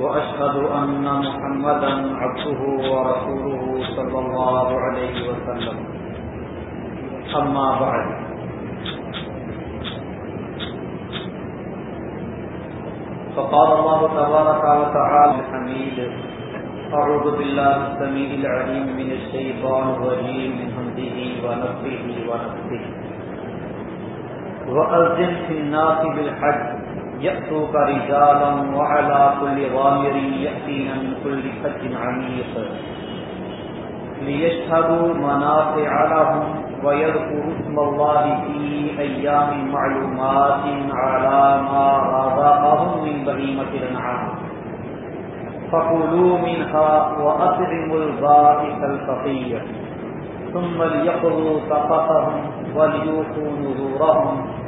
وأشهد أن محمدا عبده ورسوله صلى الله عليه وسلم. أما بعد. فقال الله تبارك وتعالى الحميد، أعوذ بالله السميع العليم من الشيطان الرجيم، من همزه ونفخه ونفخه. وأذن في الناس بالحج. يأتوك رجالا وعلى كل ضامر يأتين من كل فج عميق. ليشهدوا منافع لهم ويذكروا اسم الله في أيام معلومات على ما رزقهم من بهيمة الأنعام. فكلوا منها وأطعموا البائس الفقير. ثم ليقضوا تقتهم وليوفوا نذورهم.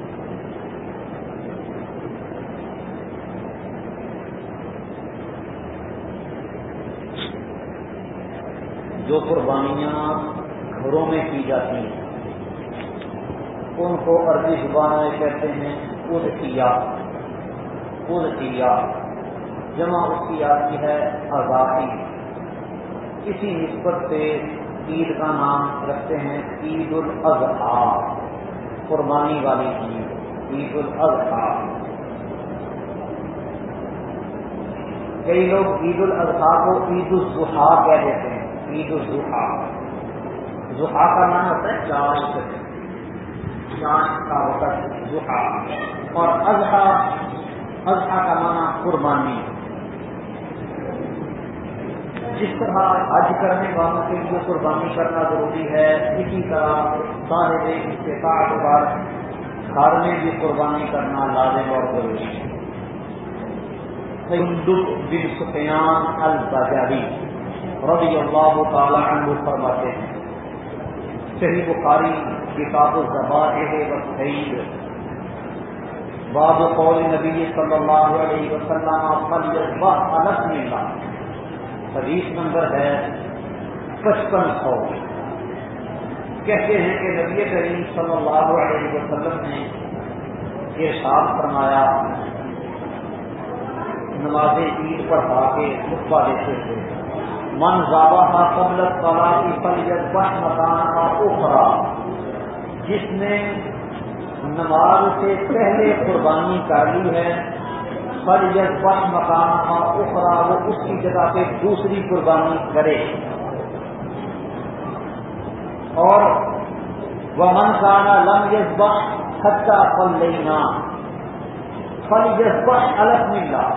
جو قربانیاں گھروں میں کی جاتی ہیں۔ ان کو عربی زبان میں کہتے ہیں خود کیا خود کیا جمع اس کی آتی ہے آزادی۔ اسی نسبت سے عید کا نام رکھتے ہیں عید الاضحیٰ قربانی والی عید عید الاضحیٰ کئی لوگ عید الاضحیٰ کو عید الضحیٰ کہہ دیتے ہیں۔ عید الضحیٰ ضحیٰ کا نام ہوتا ہے چار چاند کا وقت ضحیٰ اور اضحیٰ اضحیٰ کا معنی قربانی. جس طرح حج کرنے والوں کے لیے قربانی کرنا ضروری ہے، اسی طرح صاحب استفاق پر گھر میں بھی قربانی کرنا لازم اور ضروری ہے. ہندو بن سفیان البجاری رضی اللہ تعالی عنہ فرماتے ہیں۔ صحیح بخاری کتاب الزبان ہے وسعید باب قول نبی صلی اللہ علیہ وسلم الگ ملا حدیث نمبر ہے پچپن سو کہتے ہیں کہ نبی کریم صلی اللہ علیہ وسلم نے یہ ساتھ فرمایا، نماز عید پڑھا کے خطبہ دیتے تھے من زابا قبل کلا کی فلیت بش مکان کا اخرا جس نے نماز سے پہلے قربانی کر لی ہے فلیت بش مکان کا اخرا وہ اس کی جگہ پہ دوسری قربانی کرے۔ اور وہ من کانا لم یس بخش سچا پل لینا فل یس بخش الگ ملا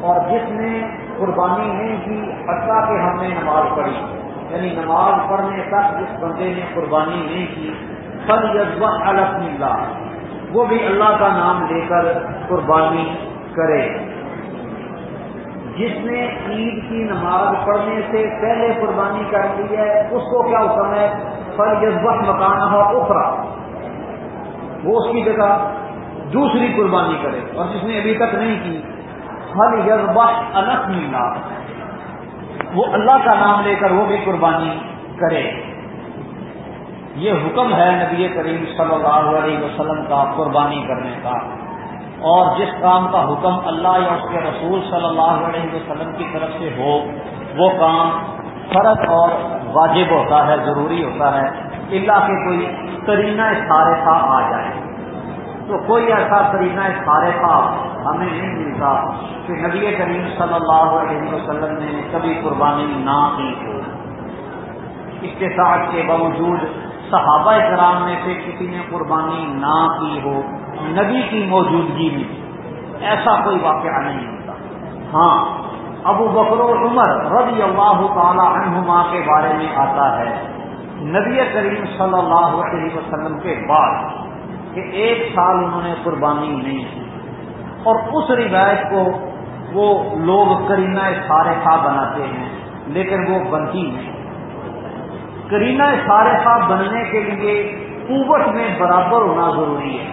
اور جس نے قربانی نہیں کی، حتیٰ کہ ہم نے نماز پڑھی۔ یعنی نماز پڑھنے تک جس بندے نے قربانی نہیں کی فل یزب الگ ملا وہ بھی اللہ کا نام لے کر قربانی کرے۔ جس نے عید کی نماز پڑھنے سے پہلے قربانی کر لی ہے، اس کو کیا حکم ہے؟ فل یزب مکان ہو اخرا وہ اس کی جگہ دوسری قربانی کرے۔ اور جس نے ابھی تک نہیں کی ہر یزبا الگ ملا وہ اللہ کا نام لے کر وہ بھی قربانی کرے۔ یہ حکم ہے نبی کریم صلی اللہ علیہ وسلم کا قربانی کرنے کا۔ اور جس کام کا حکم اللہ یا اس کے رسول صلی اللہ علیہ وسلم کی طرف سے ہو، وہ کام فرض اور واجب ہوتا ہے، ضروری ہوتا ہے۔ اللہ کے کوئی کرینہ سارے آ جائے۔ تو کوئی ایسا طریقہ سارے ہمیں نہیں ملتا کہ نبی کریم صلی اللہ علیہ وسلم نے کبھی قربانی نہ کی ہو۔ اس کے ساتھ کے باوجود صحابہ کرام میں سے کسی نے قربانی نہ کی ہو، نبی کی موجودگی میں ایسا کوئی واقعہ نہیں ہوتا ہاں ابو بکر و عمر رضی اللہ تعالی عنہما کے بارے میں آتا ہے۔ نبی کریم صلی اللہ علیہ وسلم کے بعد کہ ایک سال انہوں نے قربانی نہیں کی۔ اور اس روایت کو وہ لوگ کرینہ سارے بناتے ہیں، لیکن وہ بنتی نہیں۔ کرینہ سارے بننے کے لیے قوت میں برابر ہونا ضروری ہے۔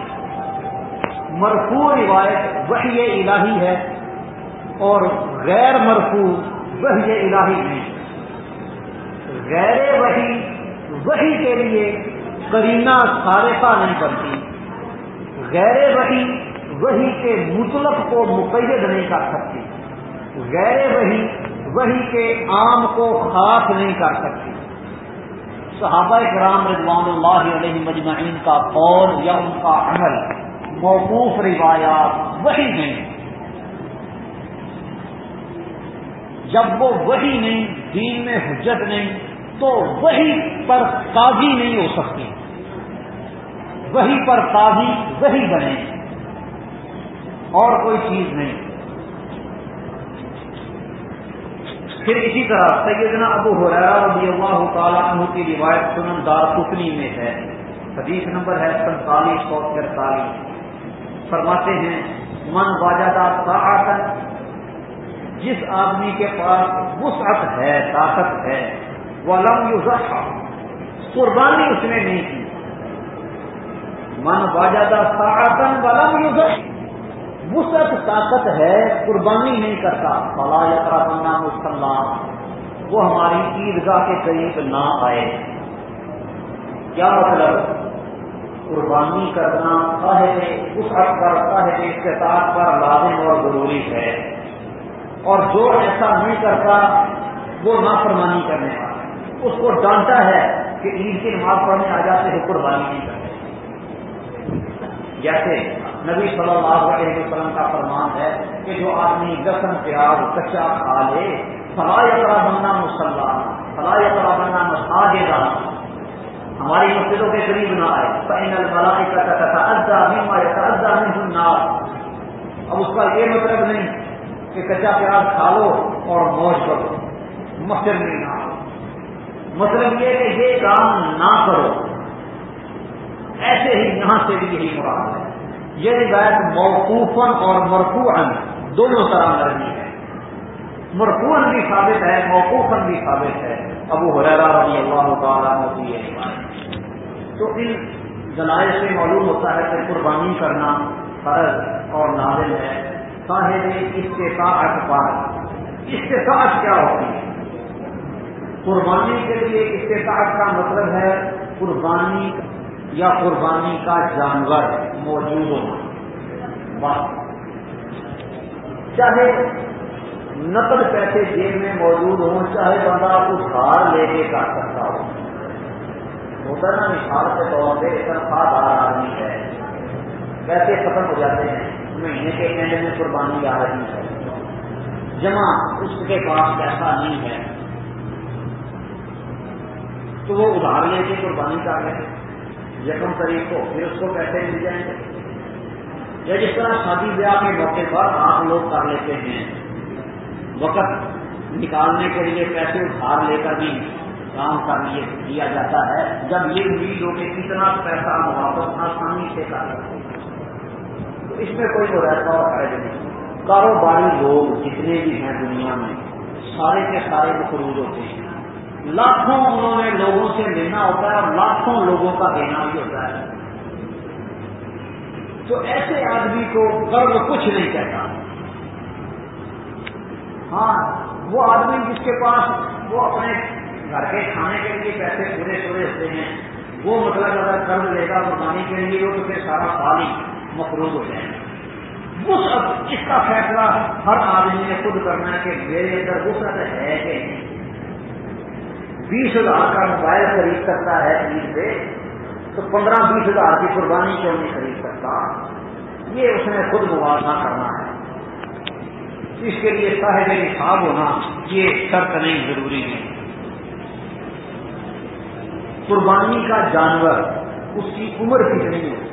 مرفوع روایت وحی الہی ہے اور غیر مرفوع وحی الہی نہیں۔ غیر وحی وحی کے لیے کرینہ سارفہ نہیں بنتی۔ غیر وحی وہی کے مطلق کو مقید نہیں کر سکتی۔ غیر وہی وہی کے عام کو خاص نہیں کر سکتی۔ صحابہ کرام رضوان اللہ علیہ مجمعین کا قول یا ان کا عمل موقوف روایات وہی نہیں جب وہ وہی نہیں، دین میں حجت نہیں، تو وہی پر قاضی نہیں ہو سکتی۔ وہی پر قاضی وہی بنے۔ اور کوئی چیز نہیں۔ پھر اسی طرح سیدنا ابو حرا رضی اللہ تعالیٰ عنہ کی روایت سنن دار کتنی میں ہے۔ حدیث نمبر ہے پینتالیس سو ترتالیس۔ فرماتے ہیں، من واجہ کا جس آدمی کے پاس وسعت ہے، طاقت ہے وہ لم یو قربانی اس نے نہیں کی۔ من واجہ ساعتن ولم یوزخ وسط طاقت ہے، قربانی نہیں کرتا۔ فلا یاترا بننا مسلمان وہ ہماری عیدگاہ کے قریب نہ آئے۔ کیا مطلب؟ قربانی کرنا صاحب اس حد پر صاحب استطاعت پر لازم اور ضروری ہے۔ اور جو ایسا نہیں کرتا، وہ نہ قربانی کرنے والا اس کو ڈانٹا ہے کہ عید کی نماز پڑھنے آ جاتے ہیں، قربانی نہیں کرتے۔ جیسے نبی صلی اللہ علیہ وسلم کا فرمان ہے کہ جو آدمی لسن پیاز کچا کھا لے فلاح طرح بننا مسلح فلاح طرح بننا مساجدہ۔ ہماری مسجدوں کے قریب نہ آئے۔ پہن الملائی کا ادا بیما یا ادا نہیں اب اس کا یہ مطلب نہیں کہ کچا پیاز کھا لو اور موج کرو۔ مسجد میں نہ مطلب یہ کہ یہ کام نہ کرو۔ ایسے ہی یہاں سے بھی یہی مراد ہے۔ یہ روایت موقوفن اور مرفوعن دونوں طرح مرضی ہے۔ مرفوعن بھی ثابت ہے موقوفن بھی ثابت ہے۔ ابو حریرا رضی اللہ تعالیٰ کی یہ روایت۔ تو ان دلائل سے معلوم ہوتا ہے کہ قربانی کرنا فرض اور نازل ہے۔ صاحب استطاعت پر استطاعت کیا ہوتی ہے؟ قربانی کے لیے استطاعت کا مطلب ہے قربانی یا قربانی کا جانور موجود ہو۔ چاہے نقد پیسے جیب میں موجود ہوں، چاہے بندہ ادھار لے کے کر سکتا ہو۔ ہوتا نا مثال کے طور پہ تنخواہ دار آدمی ہے۔ پیسے ختم ہو جاتے ہیں۔ مہینے کے اینڈ میں قربانی آ رہی ہے۔ جمع اس کے پاس پیسہ نہیں ہے۔ تو وہ ادھار لے کے قربانی کر رہے ہیں۔ یکم تاریخ کو پھر اس کو پیسے مل جائیں گے یا جس طرح شادی بیاہ کے موقع پر آپ لوگ کر لیتے ہیں، وقت نکالنے کے لیے پیسے ادھار لے کر بھی کام کر لیے کیا جاتا ہے۔ جب یہ امید ہو کہ کتنا پیسہ واپس آسانی سے کر سکتے تو اس میں کوئی تو رہتا اور فائدہ نہیں۔ کاروباری لوگ جتنے بھی ہیں دنیا میں، سارے کے سارے مقروض ہوتے ہیں۔ لاکھوں انہوں نے لوگوں سے لینا ہوتا ہے اور لاکھوں لوگوں کا دینا بھی ہوتا ہے۔ تو ایسے آدمی کو گرو کچھ نہیں کہتا۔ ہاں وہ آدمی جس کے پاس وہ اپنے گھر کے کھانے کے لیے پیسے پورے پورے ہوتے ہیں، وہ مطلب اگر قرض لے گا قربانی کے لیے، وہ تو پھر سارا سال ہی مقروض ہو جائے۔ گا اس کا فیصلہ ہر آدمی نے خود کرنا ہے کہ میرے اندر وسعت ہے کہ نہیں۔ بیس ہزار کا موبائل خرید سکتا ہے عید پہ تو پندرہ بیس ہزار کی قربانی کیوں نہیں خرید سکتا؟ یہ اس نے خود موازنہ کرنا ہے۔ اس کے لیے صاحب نصاب ہونا یہ شرط نہیں، ضروری ہے قربانی کا جانور اس کی عمر کتنی ہے؟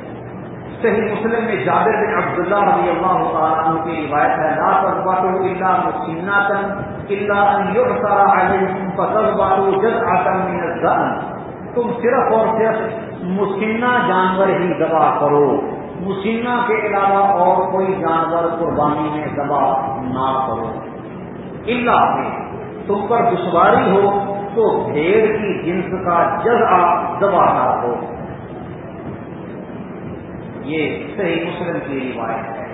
صحیح مسلم میں جابر بن عبداللہ رضی اللہ تعالیٰ کی روایت ہے، لا تذبحوا الا مسنتا الا ان يعثر عليكم فتذبحوا جزعة من الذئب تم صرف اور صرف مسنہ جانور ہی ذبح کرو۔ مسنہ کے علاوہ اور کوئی جانور قربانی میں ذبح نہ کرو۔ اللہ میں تم پر دشواری ہو تو بھیڑ کی جنس کا جزا ذبح نہ ہو یہ صحیح مسلم کی روایت ہے۔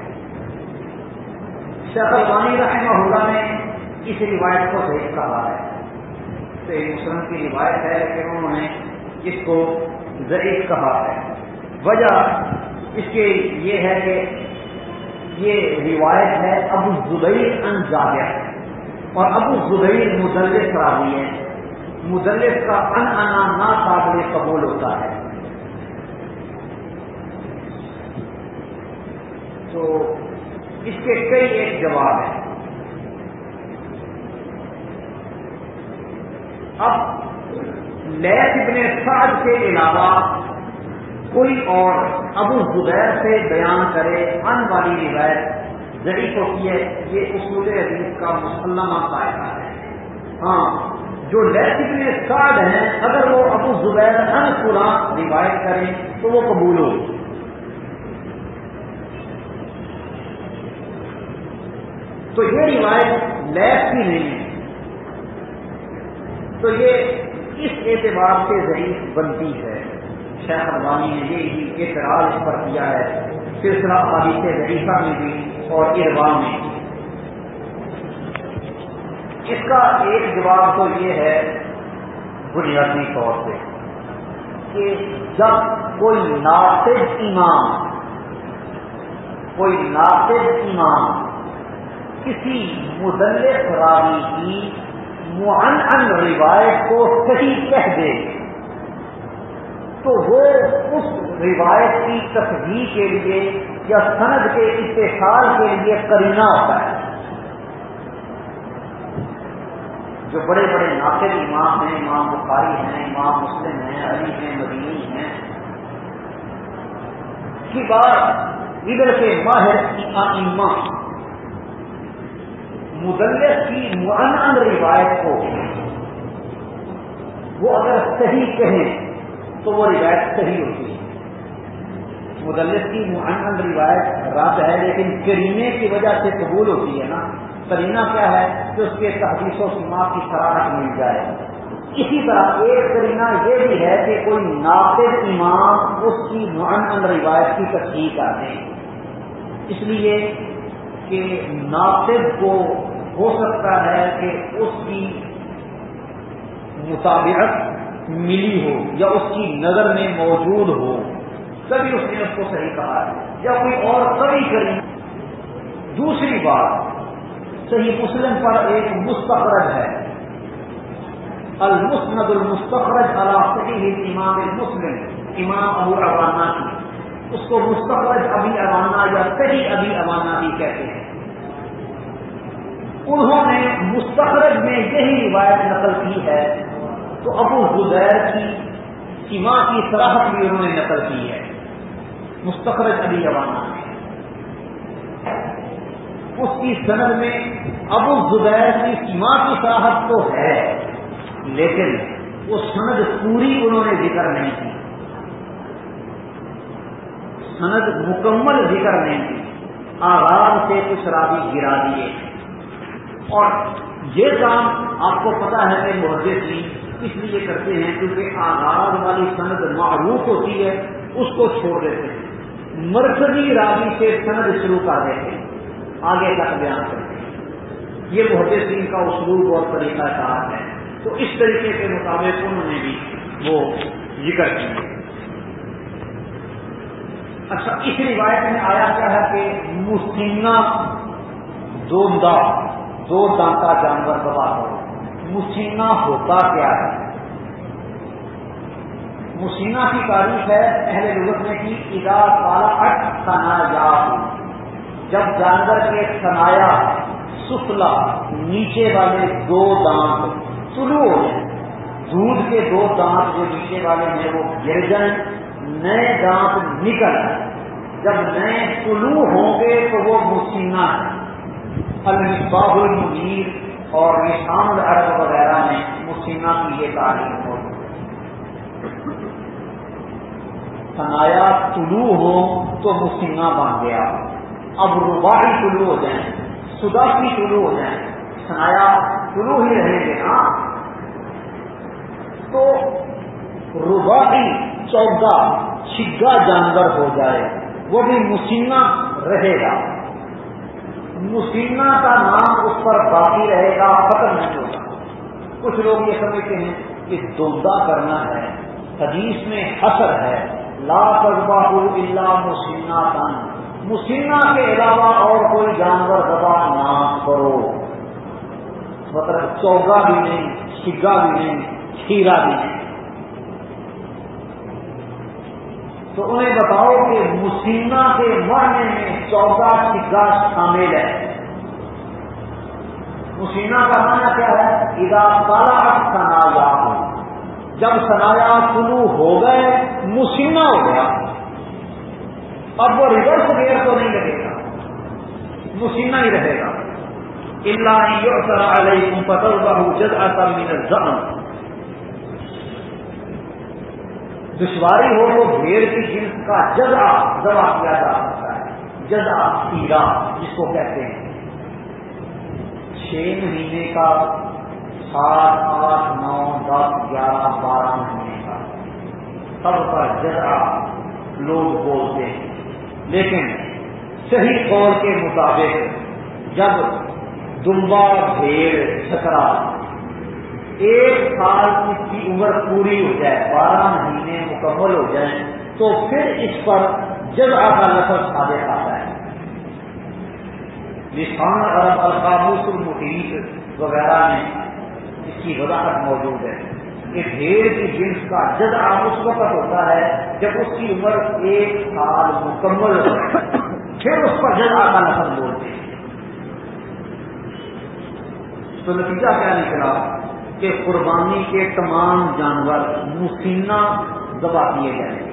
شیخ البانی رحمہ اللہ نے اس روایت کو صحیح کہا ہے۔ صحیح مسلم کی روایت ہے لیکن انہوں نے اس کو ضعیف کہا ہے۔ وجہ اس کے یہ ہے کہ یہ روایت ہے ابو زبیر ان جاگر اور ابو زبیر مدلس راوی ہے مدلس کا ان انا نا قابل قبول ہوتا ہے۔ تو اس کے کئی ایک جواب ہیں۔ اب لیس ابن سعد کے علاوہ کوئی اور ابو زبیر سے بیان کرے، ان والی روایت ضعیف ہوتی ہے۔ یہ اصول حدیث کا مسلمہ قاعدہ ہے۔ ہاں جو لیس ابن سعد ہیں، اگر وہ ابو زبیر ان قرآن روایت کریں تو وہ قبول ہوگی تو یہ روایت لیب کی نہیں ہے۔ تو یہ اس اعتبار سے ضعیف بنتی ہے۔ شیخ ابانی نے یہ اعتراض اس پر کیا ہے۔ سلسلہ آبادی سے ضعیفہ میں بھی اور اربان میں۔ اس کا ایک جواب تو یہ ہے بنیادی طور پہ کہ جب کوئی ناصد امام، کوئی ناصد امام کسی مدلس راوی کی معن روایت کو صحیح کہہ دے، تو وہ اس روایت کی تصدیق کے لیے یا سند کے اتصال کے لیے کرینا ہوتا ہے۔ جو بڑے بڑے ناصر امام ہیں، امام بخاری ہیں، امام مسلم ہیں، علی ہیں، مدینی ہیں، کی بات ادھر کے ماہر امام مدلس کی معن روایت کو وہ اگر صحیح کہیں تو وہ روایت صحیح ہوتی ہے۔ مدلس کی معن روایت رد ہے لیکن کرینے کی وجہ سے قبول ہوتی ہے نا۔ کرینا کیا ہے کہ اس کے تحدیث و سما کی سراہٹ مل جائے۔ اسی طرح ایک کرینا یہ بھی ہے کہ کوئی ناصر امام اس کی معن روایت کی تصدیق کر دیں اس لیے کہ ناصر کو ہو سکتا ہے کہ اس کی مطابقت ملی ہو یا اس کی نظر میں موجود ہو۔ تبھی اس نے اس کو صحیح کہا ہے یا کوئی اور کبھی کری۔ دوسری بات، صحیح مسلم پر ایک مستقرج ہے۔ المسند المستقرج اللہ صحیح امام مسلم، امام ابو ابانا کی۔ اس کو مستقرج ابھی ابانا یا صحیح ابھی ابانا بھی کہتے ہیں۔ انہوں نے مستقرج میں یہی روایت نقل کی ہے تو ابو زبیر کی سیما کی سراہت بھی انہوں نے نقل کی ہے۔ مستقرج علی روانہ میں اس کی سند میں ابو زبیر کی سیما کی سراہت تو ہے، لیکن وہ سند پوری انہوں نے ذکر نہیں کی۔ سند مکمل ذکر نہیں کی۔ آغاز سے کچھ راوی گرا دیے۔ اور یہ کام آپ کو پتا ہے کہ محدث اس لیے کرتے ہیں کیونکہ آغاز والی سند معروف ہوتی ہے، اس کو چھوڑ دیتے ہیں۔ مرکزی راوی سے سند شروع کر دیتے ہیں، آگے تک بیان کرتے ہیں۔ یہ محدثین کا اسلوب اور طریقہ کار ہے۔ تو اس طریقے کے مطابق انہوں نے بھی وہ ذکر کیا اچھا اس روایت میں آیا کیا ہے کہ مسینہ دوندہ دو دانتا جانور دبا کرو مسینہ ہوتا کیا ہے؟ مسینہ کی تاریخ ہے پہلے لغت میں کی ادا کالا اٹ سنا جب جانور کے سنایا سفلا نیچے والے دو دانت سلو ہو جائیں دودھ کے دو دانت جو نیچے والے ہیں، وہ گر جائیں، نئے دانت نکل جب نئے طلوع ہوں گے تو وہ مسینہ ہے۔ المصباح المنیر اور نشان عرب وغیرہ میں مسینہ کی یہ تعلیم ہو۔ سنایا طلوع ہو تو مسینہ بن گیا۔ اب رباعی طلوع ہو جائیں سدا کی طلوع ہو جائیں سنایا طلوع ہی رہیں گے نا؟ تو رباعی چودہ چھگا جانور ہو جائے، وہ بھی مسینہ رہے گا۔ مسینہ کا نام اس پر باقی رہے گا، ختم نہیں ہوگا۔ کچھ لوگ یہ سمجھتے ہیں کہ دوندا کرنا ہے، حدیث میں حسر ہے۔ لا تذبح الا مسینہ تن مسینہ کے علاوہ اور کوئی جانور دبا نہ کرو۔ مطلب چوگا بھی نہیں چھگا بھی نہیں، کھیرا بھی نہیں۔ تو انہیں بتاؤ کہ مسینہ کے مرنے میں چوکا سگا شامل ہے۔ مسینہ کا معنی کیا ہے؟ ادا تالا سنایا ہو جب سنایا شروع ہو گئے مسینہ ہو گیا۔ اب وہ ریورس گیئر تو نہیں لگے گا۔ مسینہ ہی رہے گا۔ اللہ علیہ پتل بہو جد آتا مین زم دشواری ہو تو بھیڑ کی جنس کا جزا ذبح کیا جا سکتا ہے۔ جزا سیرا جس کو کہتے ہیں۔ چھ مہینے کا، سات، آٹھ، نو، دس، گیارہ، بارہ مہینے کا۔ سب کا جزا لوگ بولتے ہیں۔ لیکن صحیح قول کے مطابق جب دمبا بھیڑ چھکرا ایک سال اس کی عمر پوری ہو جائے، بارہ مہینے مکمل ہو جائیں، تو پھر اس پر جگہ کا لفظ ثابت آتا ہے۔ نشان عرب القابوس المحیط وغیرہ میں اس کی وضاحت موجود ہے کہ بھیڑ کی جنس کا جگہ اس وقت ہوتا ہے جب اس کی عمر ایک سال مکمل ہو پھر اس پر جگہ کا لفظ بولتے ہیں۔ تو نتیجہ کیا نکلا؟ کہ قربانی کے تمام جانور مسینہ دبا دیے جائیں۔ گے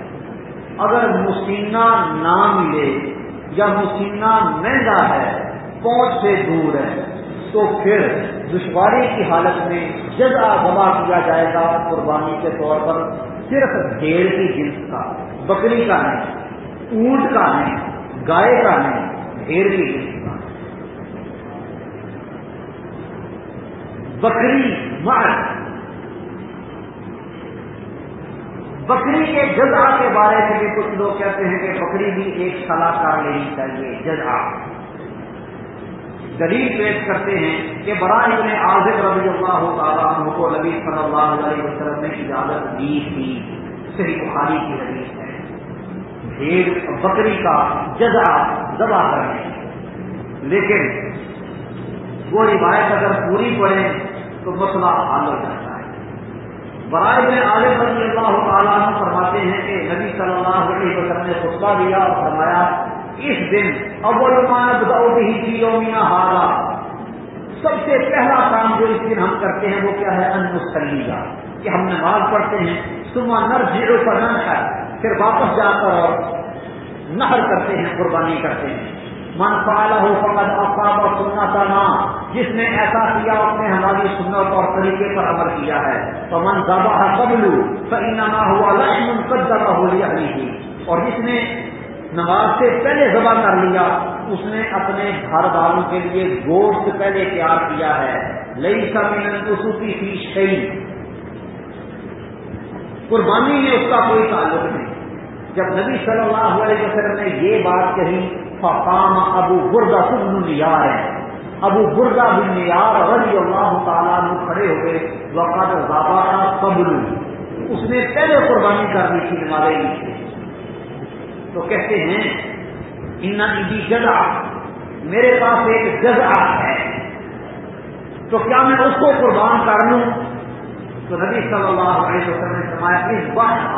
اگر مسینہ نہ ملے یا مسینہ مہنگا ہے پہنچ سے دور ہے، تو پھر دشواری کی حالت میں جگہ دبا کیا جائے گا قربانی کے طور پر۔ صرف بھیڑ کی جنس کا، بکری کا نہیں، اونٹ کا نہیں، گائے کا نہیں، بھیڑ کی جنس کا۔ بکری بکری کے جزا کے بارے میں بھی کچھ لوگ کہتے ہیں کہ بکری بھی ایک صلاح کر لینی چاہیے، جزا۔ دلیل پیش کرتے ہیں کہ برائے ابن عازب رضی اللہ تعالیٰ عنہ کو نبی صلی اللہ علیہ وسلم نے اجازت دی تھی۔ صحیح بخاری کی حدیث ہے۔ بھیڑ بکری کا جزا دبا کرنے۔ لیکن وہ روایت اگر پوری پڑے تو مسئلہ حل ہو جاتا ہے۔ برائے میں عالم رضی اللہ تعالیٰ فرماتے ہیں کہ نبی صلی اللہ علیہ وسلم نے خطبہ دیا اور فرمایا، اس دن اول ہی کی یومینا ہارا سب سے پہلا کام جو اس دن ہم کرتے ہیں وہ کیا ہے؟ ان مسلی کا کہ ہم نماز پڑھتے ہیں۔ صبح نر جیرو پر نہ ہے پھر واپس جا کر اور نہر کرتے ہیں، قربانی کرتے ہیں۔ من پالا ہو فقط افاب اور سننا تھا جس نے ایسا کیا، اس نے ہماری سنت اور طریقے پر عمل کیا ہے۔ تو من زبا قبلو سینا ہوا لشمن کد زبا ہو لیا اور جس نے نماز سے پہلے ذبح کر لیا، اس نے اپنے گھر والوں کے لیے گوشت پہلے تیار کیا ہے۔ لئی سمین سوتی تھی شہی قربانی میں اس کا کوئی تعلق نہیں۔ جب نبی صلی اللہ علیہ وسلم نے یہ بات کہی، فقام ابو بردا بن نیار ہے ابو بردا بن نیار رضی اللہ تعالیٰ نے کھڑے ہو گئے وقت زابا کا قبل۔ اس نے پہلے قربانی کر دی تھی ہمارے لیے۔ تو کہتے ہیں ان کی جگہ میرے پاس ایک جگہ ہے۔ تو کیا میں اس کو قربان کر لوں؟ تو نبی صلی اللہ علیہ وسلم نے فرمایا، اس بات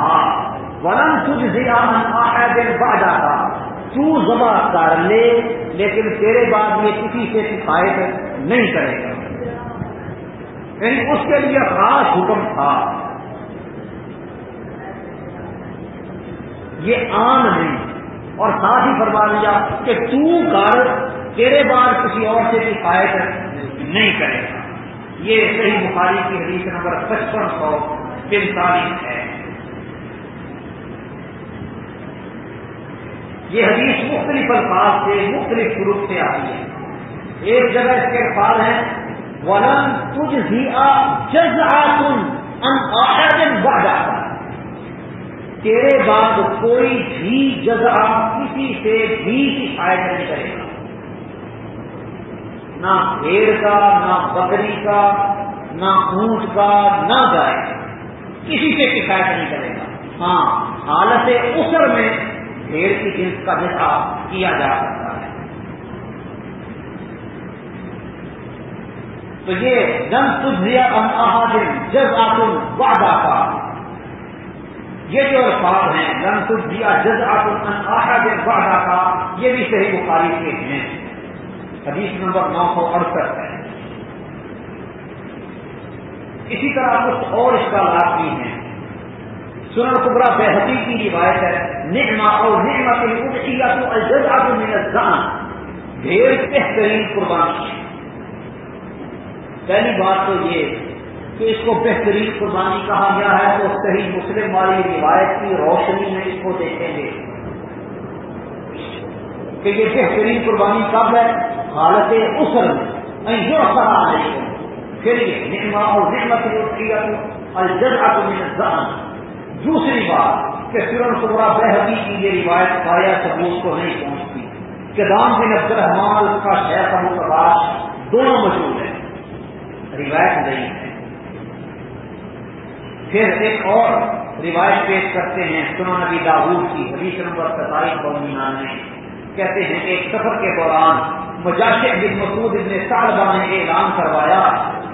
ورن تجھ دیا دن با جاتا تو ذبح کر لے؟ لیکن تیرے بعد یہ کسی سے شکایت نہیں کرے گا۔ یعنی اس کے لیے خاص حکم تھا۔ یہ عام نہیں۔ اور ساتھ ہی فرما لیا کہ تو کر، تیرے بعد کسی اور سے بھی فائد نہیں کرے گا۔ یہ صحیح بخاری کی حدیث نمبر پچپن سو پینتالیس ہے۔ یہ حدیث مختلف الفاظ سے، مختلف گروپ سے آتی ہے۔ ایک جگہ اس کے الفاظ ہیں، ولن تجھ ہی جز آن بڑھ جاتا تیرے بعد کوئی بھی جزا کسی سے بھی شکایت نہیں کرے گا۔ نہ بھیڑ کا، نہ بکری کا، نہ اونٹ کا، نہ گائے کسی سے شکایت نہیں کرے گا۔ ہاں حالت اسر میں بھیڑ کی جنس کا جزا کیا جا سکتا ہے۔ تو یہ جن تجزیہ دن جز آتم وعدہ کا یہ جو الفاظ ہیں جن تجزیہ جز آتم دن وعدہ کا یہ بھی صحیح بخاری کے ہیں۔ حدیث نمبر نو سو اڑسٹھ ہے۔ اسی طرح کچھ اور اس کا لابھ بھی ہیں سنن قبرا بحتی کی روایت ہے نعما اور نعما کے تو الجز آب الزان ڈھیر بہترین قربانی پہلی بات تو یہ کہ اس کو بہترین قربانی کہا گیا ہے تو صحیح مسلم والی روایت کی روشنی میں اس کو دیکھیں گے۔ کہ یہ بہترین قربانی کب ہے؟ حالت اسر میں۔ جو سرا نہیں پھر یہ نعما اور نعمت الجز آب الزان دوسری بات کہ سرن سبرا بحدی کی یہ روایت پایا ثبوت کو نہیں پہنچتی۔ کہ دام بن عبد الرحمان اس کا شہر ابو دونوں موجود ہیں۔ روایت نہیں ہے۔ پھر ایک اور روایت پیش کرتے ہیں سنا نبی داود کی، حدیث نمبر ستائیس سو کہتے ہیں ایک سفر کے دوران مجاشد بن مسعود ابن صاحبہ نے اعلان کروایا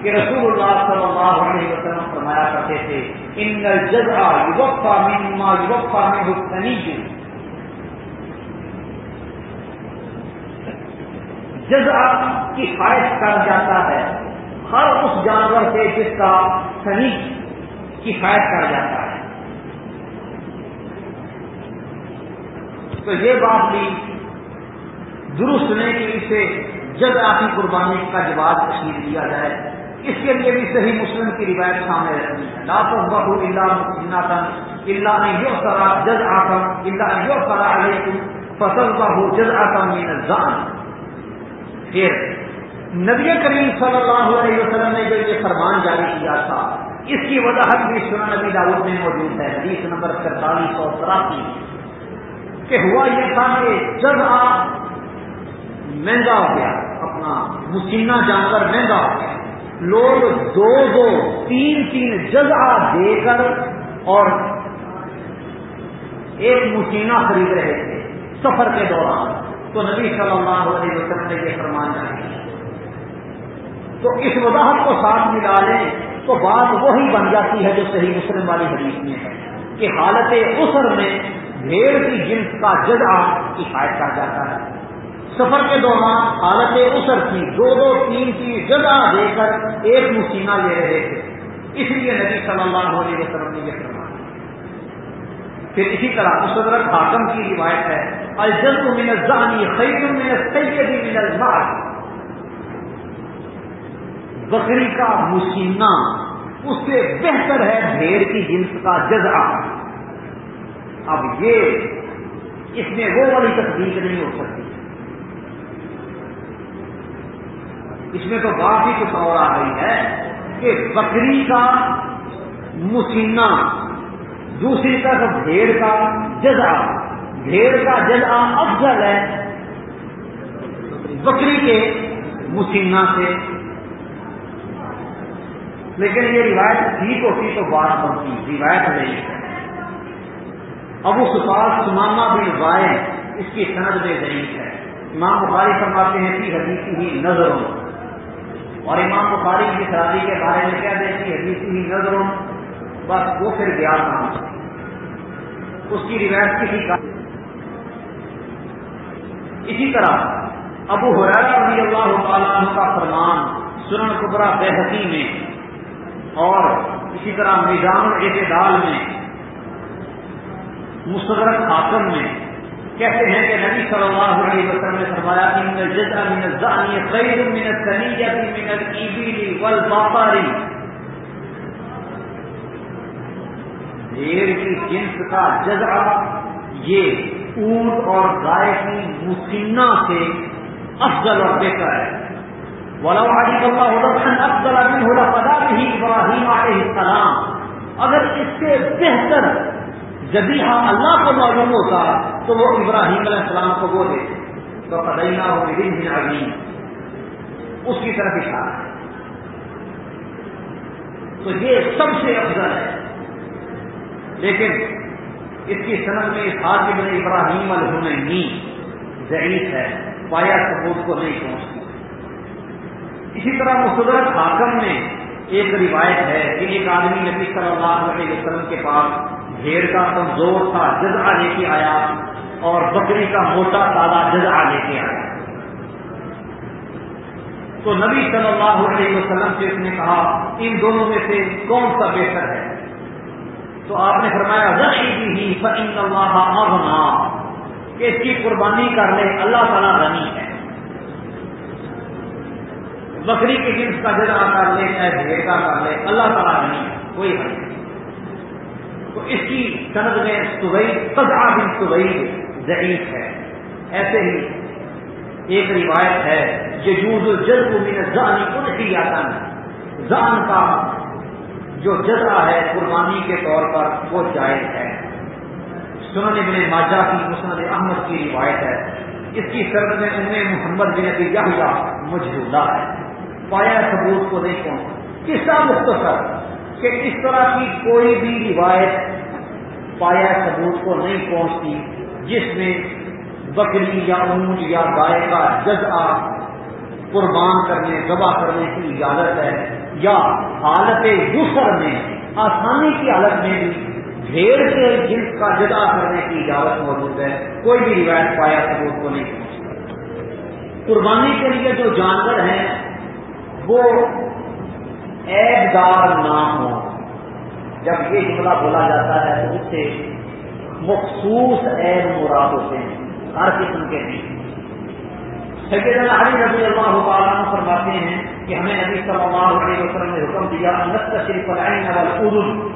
کہ رسول اللہ صلی اللہ علیہ وسلم فرمایا کرتے تھے، ان جزا یوکا مما یوکا میں حسنی جزا کی خواہش کر جاتا ہے، ہر اس جانور سے جس کا سنی کی خواہش کر جاتا ہے۔ تو یہ بات بھی درست نہیں کہ اسے جزا کی قربانی کا جواب تشکیل دیا جائے۔ اس کے لیے بھی صحیح مسلم کی روایت سامنے رہتی ہے۔ لاپس بہو اللہ اللہ یو سرا جز آتم اللہ یو سرا علیکم فصل بہو جز آتم مین زان پھر نبی کریم صلی اللہ علیہ وسلم نے جو یہ فرمان جاری کیا تھا، اس کی وضاحت بھی سنا نبی داود میں موجود ہے۔ حدیث نمبر سینتالیس سو تراسی۔ کہ ہوا یہ تھا کہ جب آپ مہنگا ہو گیا، اپنا مسینہ جانور مہنگا ہو گیا۔ لوگ دو دو، تین تین جگہ دے کر اور ایک مشینہ خرید رہے تھے سفر کے دوران۔ تو نبی صلی اللہ علیہ وسلم نے یہ فرمان جاری تو اس وضاحت کو ساتھ ملا لیں تو بات وہی بن جاتی ہے جو صحیح مسلم والی حدیث میں ہے کہ حالت اسر میں بھیڑ کی جنس کا جگہ کفایت کر جاتا ہے۔ سفر کے دوران حالت اسر کی دو دو تین کی جگہ دے کر ایک مسینہ لے رہے تھے۔ اس لیے نبی صلی اللہ علیہ وسلم نے یہ فرمایا۔ پھر اسی طرح مصدرت حاکم کی روایت ہے الجد من الزانی خیر من السید من المال۔ بکری کا مسینہ اس سے بہتر ہے بھیڑ کی جنس کا جزا اب یہ اس میں وہ والی تصدیق نہیں ہو سکتی۔ اس میں تو بات ہی کچھ اور آ رہی ہے کہ بکری کا مسینہ دوسری طرف بھیڑ کا جزا بھیڑ کا جزا افضل ہے بکری کے مسینہ سے۔ لیکن یہ روایت ٹھیک ہوتی تو بات بنتی، روایت نہیں۔ ہے ابو سفال سمانا بھی وائے اس کی سند میں ضعیف ہے۔ امام بخاری فرماتے ہیں کہ حدیثی ہی نظروں اور امام بخاری کی شادی کے بارے میں کیا دیتی ہے ہی نظروں، بس وہ پھر گیا نام اس کی روایت کسی کا اسی طرح ابو حرارا رضی اللہ تعالیٰ کا فرمان سنن قبرا بحقی میں اور اسی طرح میزان اعتدال میں مستدرک حاکم میں کہتے ہیں کہ نبی صلی اللہ علیہ وسلم نے فرمایا، ان جزا من الزانی خیر من الثنیہ من الابل والباقاری بھیڑ کی جنس کا جزا یہ اونٹ اور گائے کی مسنہ سے افضل اور بہتر ہے۔ ولو علیم اللہ ربحا افضل منه لقضى به ابراہیم علیہ السلام۔ اگر اس سے بہتر جبیحہ اللہ کو معلوم ہوتا تو وہ ابراہیم علیہ السلام کو وہ دے تو قدینہ ہو دن بھی عظیم اس کی طرف اشارہ ہے۔ تو یہ سب سے افضل ہے۔ لیکن اس کی صنعت میں اس حاجب نے ابراہیم الحمنی ضعیف ہے، پایا ثبوت کو نہیں پہنچتی۔ اسی طرح مصدرت حاکم میں ایک روایت ہے کہ ایک آدمی نبی صلی اللہ علیہ وسلم کے پاس بھیڑ کا کمزور تھا جزا لے کے آیا۔ اور بکری کا موٹا تازہ جزا لے کے آیا تو نبی صلی اللہ علیہ وسلم سے اس نے کہا، ان دونوں میں سے کون سا بہتر ہے؟ تو آپ نے فرمایا رشی ہی فن اللہ اغنا کہ اس کی قربانی کر لے اللہ تعالیٰ غنی ہے۔ بکری کے جنس کا جزا کر لے، چاہے بھیڑ کا کر لے، اللہ تعالیٰ غنی ہے، کوئی حل نہیں۔ تو اس کی سند میں سبئی سزا بن سبئی ضعیف ہے۔ ایسے ہی ایک روایت ہے ججوز الجلد من زانی ان کی یاتن۔ زان کا جو جزا ہے قربانی کے طور پر وہ جائز ہے۔ سنن ابن ماجہ کی مسند احمد کی روایت ہے۔ اس کی سرد میں انہیں محمد بن ابی یحییٰ مجھولہ ہے۔ پایا ثبوت کو نہیں پہنچ قصہ مختصر کہ اس طرح کی کوئی بھی روایت پایا ثبوت کو نہیں پہنچتی۔ جس میں بکری یا اونٹ یا گائے کا جزا قربان کرنے، ذبح کرنے کی اجازت ہے، یا حالت یسر میں، آسانی کی حالت میں بھی بھیڑ سے جنس کا جدا کرنے کی اجازت موجود ہے، کوئی بھی روایت پایا ثبوت کو نہیں قربانی کے لیے جو جانور ہیں، وہ عیب دار نہ ہو جب یہ جملہ بولا جاتا ہے تو اس سے مخصوص عیب مراد ہوتے ہیں، ہر قسم کے نہیں سیدنا علی رضی اللہ تعالیٰ فرماتے ہیں کہ ہمیں نبی صلی اللہ علیہ وسلم نے حکم دیا نت شریف العین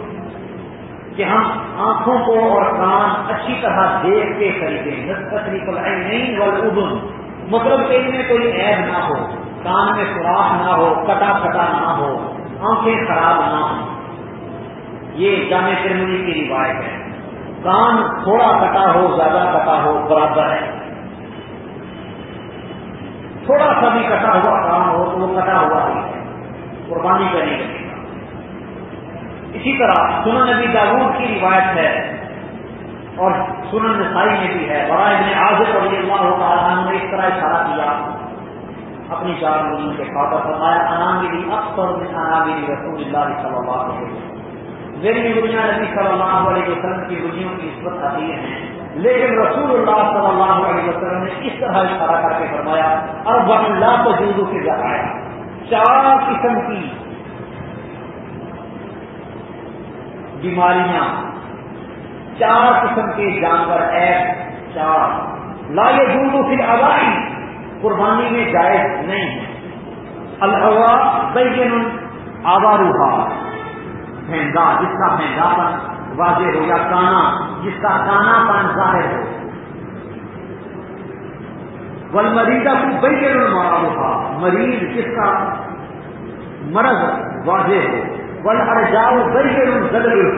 کہ ہم آنکھوں کو اور کان اچھی طرح دیکھ کے خریدیں۔ نت شریف العین والعدن مطلب کہ ان میں کوئی عیب نہ ہو، کان میں سوراخ نہ ہو، کٹا کٹا نہ ہو، آنکھیں خراب نہ ہوں۔ یہ جامع ترمنی کی روایت ہے۔ کان تھوڑا کٹا ہو، زیادہ کٹا ہو، برابر ہے۔ تھوڑا سا بھی کٹا ہوا کام ہو تو وہ کٹا ہوا ہی ہے۔ قربانی کرنے کے اسی طرح سنن نبی داود کی روایت ہے اور سنن نسائی میں بھی ہے۔ بڑا ابن آزر علی اللہ تعالیٰ نے اس طرح اشارہ کیا۔ اپنی چار ملین کے خاطر فرمایا، انامری اکثر میں انامری رسول اللہ صلی اللہ علیہ وسلم۔ میری گڑیاں نبی صلی اللہ علیہ وسلم کی گڑیوں کی نسبت حقیر ہیں لیکن رسول اللہ صلی اللہ علیہ وسلم نے اس طرح اشارہ کر کے فرمایا اور بن اللہ کو جلدوں سے جگایا چار قسم کی بیماریاں، چار قسم کے جانور ایپ چار۔ لا یہ جلدوں سے آوائی قربانی میں جائز نہیں۔ ہے الحوا بین آواروہا پھینگا جس کا پھینگا پن واضح ہو یا کانا، جس کا کانا پن ظاہر ہو۔ ول مریضہ کو بین مارا مریض جس کا مرض واضح ہو۔ ول ہر جاؤ بین زدر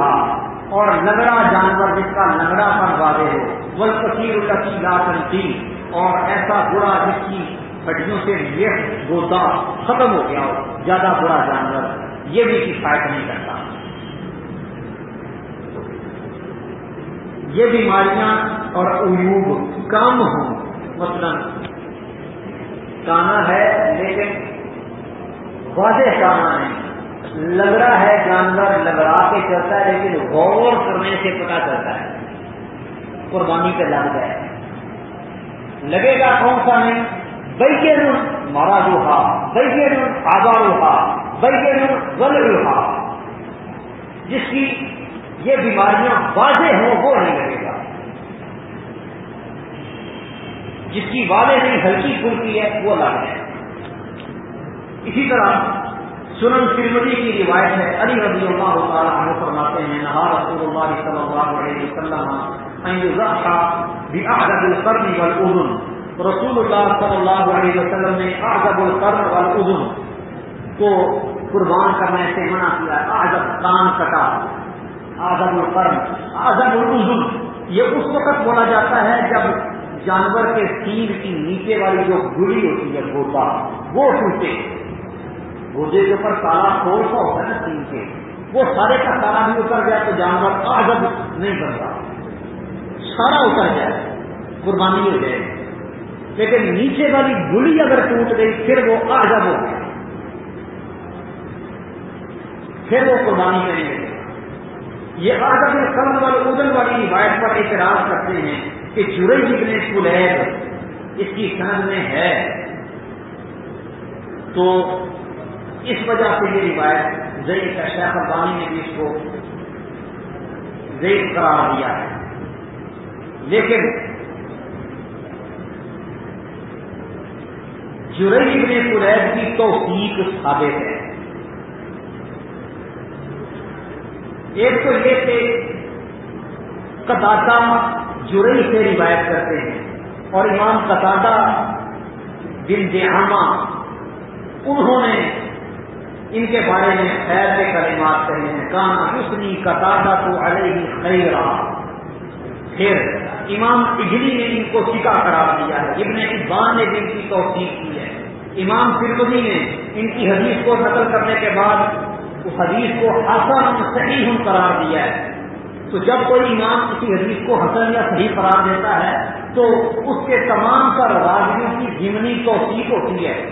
اور لگڑا جانور جس کا لگڑا پن واضح ہو۔ ول کثیر الکی لا تنتی اور ایسا برا جس کی ہڈیوں سے یہ گوتا ختم ہو گیا ہو، زیادہ برا جانور، یہ بھی کفایت نہیں کرتا۔ یہ بیماریاں اور عیوب کم ہوں۔ مثلا کانا ہے لیکن واضح کانا نہیں لگڑا ہے جانور لگڑا کے چلتا ہے لیکن غور کرنے سے پتا چلتا ہے۔ قربانی پہ لگ گئے۔ لگے گا کون سا نہیں؟ بئی مارا روحا بئی آبا روحا بئی ول روحا جس کی یہ بیماریاں واضح ہوں وہ نہیں لگے گا۔ جس کی والے نہیں، ہلکی پھلکی ہے، وہ الگ ہے اسی طرح سنن فرمدی کی روایت ہے، علی رضی اللہ تعالیٰ عنہ فرماتے ہیں، نہا رسول اللہ صلی اللہ علیہ وسلم القرن والاذن رسول اللہ صلی اللہ علیہ وسلم نے اعظم القرن والاذن کو قربان کرنے سے منع کیا آزم کان کٹا۔ آزم القرن آزم الاذن یہ اس وقت بولا جاتا ہے جب جانور کے سینگ کی نیچے والی جو گڑی ہوتی ہے گوٹا وہ ٹوٹے۔ گوجے کے اوپر کالا کھول سا ہوتا ہے نا سینگ کے۔ وہ سارے کا سارا بھی اتر گیا تو جانور آزم نہیں بنتا سارا اتر جائے قربانی ہو جائے لیکن نیچے والی گڑی اگر ٹوٹ گئی، پھر وہ آزم ہو گیا۔ پھر وہ قربانی کریں گے یہ آدم قلم والے ادن والی روایت پر اعتراض کرتے ہیں کہ جرئی ابن سلیب اس کی سند میں ہے۔ تو اس وجہ سے یہ روایت زئی کا شیخ البانی نے بھی اس کو زئی قرار دیا ہے۔ لیکن جرئی ابن سلیب کی توفیق ثابت ہے۔ ایک تو یہ کہ قطادہ جرئی سے روایت کرتے ہیں اور امام قطادہ بن جہامہ انہوں نے ان کے بارے میں خیر کے کلمات کہے ہیں۔ کانا حسنی قطادہ تو علیہ خیر پھر امام اجلی نے ان کو سکا قرار دیا ہے۔ ابن اقبال نے بھی ان کی توفیق کی ہے۔ امام فرمدی نے ان کی حدیث کو نقل کرنے کے بعد اس حدیث کو حسن صحیح ہم قرار دیا ہے۔ تو جب کوئی امام کسی حدیث کو حسن یا صحیح قرار دیتا ہے، تو اس کے تمام پر راجیوں کی ضمنی توثیق ہوتی ہے۔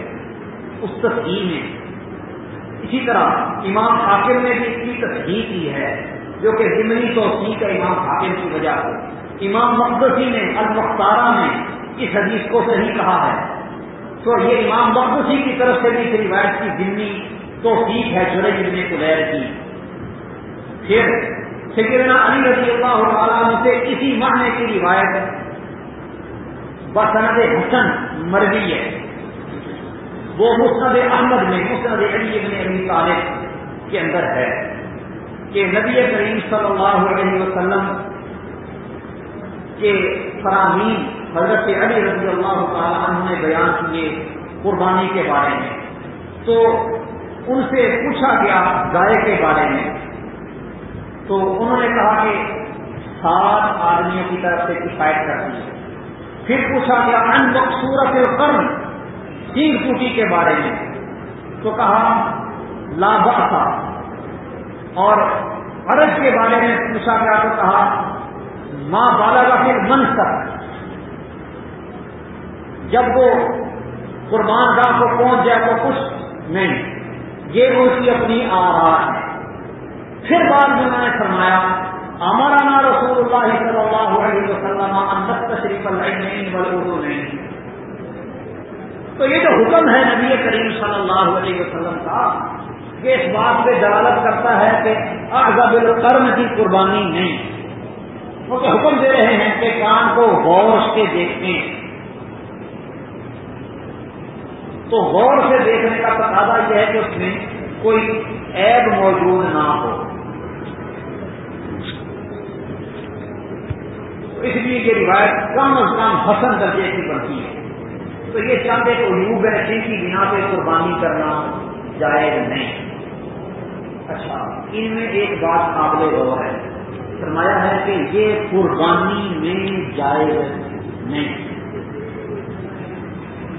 اس تصحیح میں۔ اسی طرح امام حاکم نے بھی اس کی تصحیح کی ہے، جو کہ ضمنی توثیق ہے امام حاکم کی وجہ سے۔ امام مقدسی نے المختارہ میں اس حدیث کو صحیح کہا ہے۔ تو یہ امام مقدسی کی طرف سے بھی اس روایت کی ضمنی تو ٹھیک ہے جڑے ابن کلیر کی۔ پھر سیدنا علی رضی اللہ تعالیٰ سے اسی معنی کی روایت بسند حسن مرضی ہے۔ وہ مسند احمد میں، مسند علی ابن علی طالب کے اندر ہے کہ نبی کریم صلی اللہ علیہ وسلم کے فراہمی حضرت علی رضی اللہ تعالیٰ عنہ نے بیان کیے قربانی کے بارے میں۔ تو ان سے پوچھا گیا گائے کے بارے میں۔ تو انہوں نے کہا کہ سات آدمیوں کی طرف سے کفایت کرتی ہے پھر پوچھا گیا ان مقصورت کرم سینگ ٹوٹی کے بارے میں؟ تو کہا لابا تھا اور عرض کے بارے میں پوچھا گیا تو کہا ماں بالا کا پھر من جب وہ قربان گاہ کو پہنچ جائے تو کچھ نہیں۔ یہ ان کی اپنی آرا ہے۔ پھر بعد میں نے فرمایا ہمارا نا رسول اللہ صلی اللہ علیہ وسلم اندر تشریف نہیں بل نہیں تو یہ جو حکم ہے نبی کریم صلی اللہ علیہ وسلم کا، یہ اس بات پہ دلالت کرتا ہے کہ آزاد القرم کی قربانی نہیں۔ وہ تو حکم دے رہے ہیں کہ کان کو غور کے دیکھیں۔ تو غور سے دیکھنے کا تقاضا یہ ہے کہ اس میں کوئی عیب موجود نہ ہو۔ اس لیے یہ روایت کم از کم حسن درجے کی بنتی ہے۔ تو یہ چاہتے کہ لوگ ہے جن کی بنا پہ قربانی کرنا جائز نہیں۔ اچھا ان میں ایک بات قابل غور ہے۔ فرمایا ہے کہ یہ قربانی میں جائز نہیں۔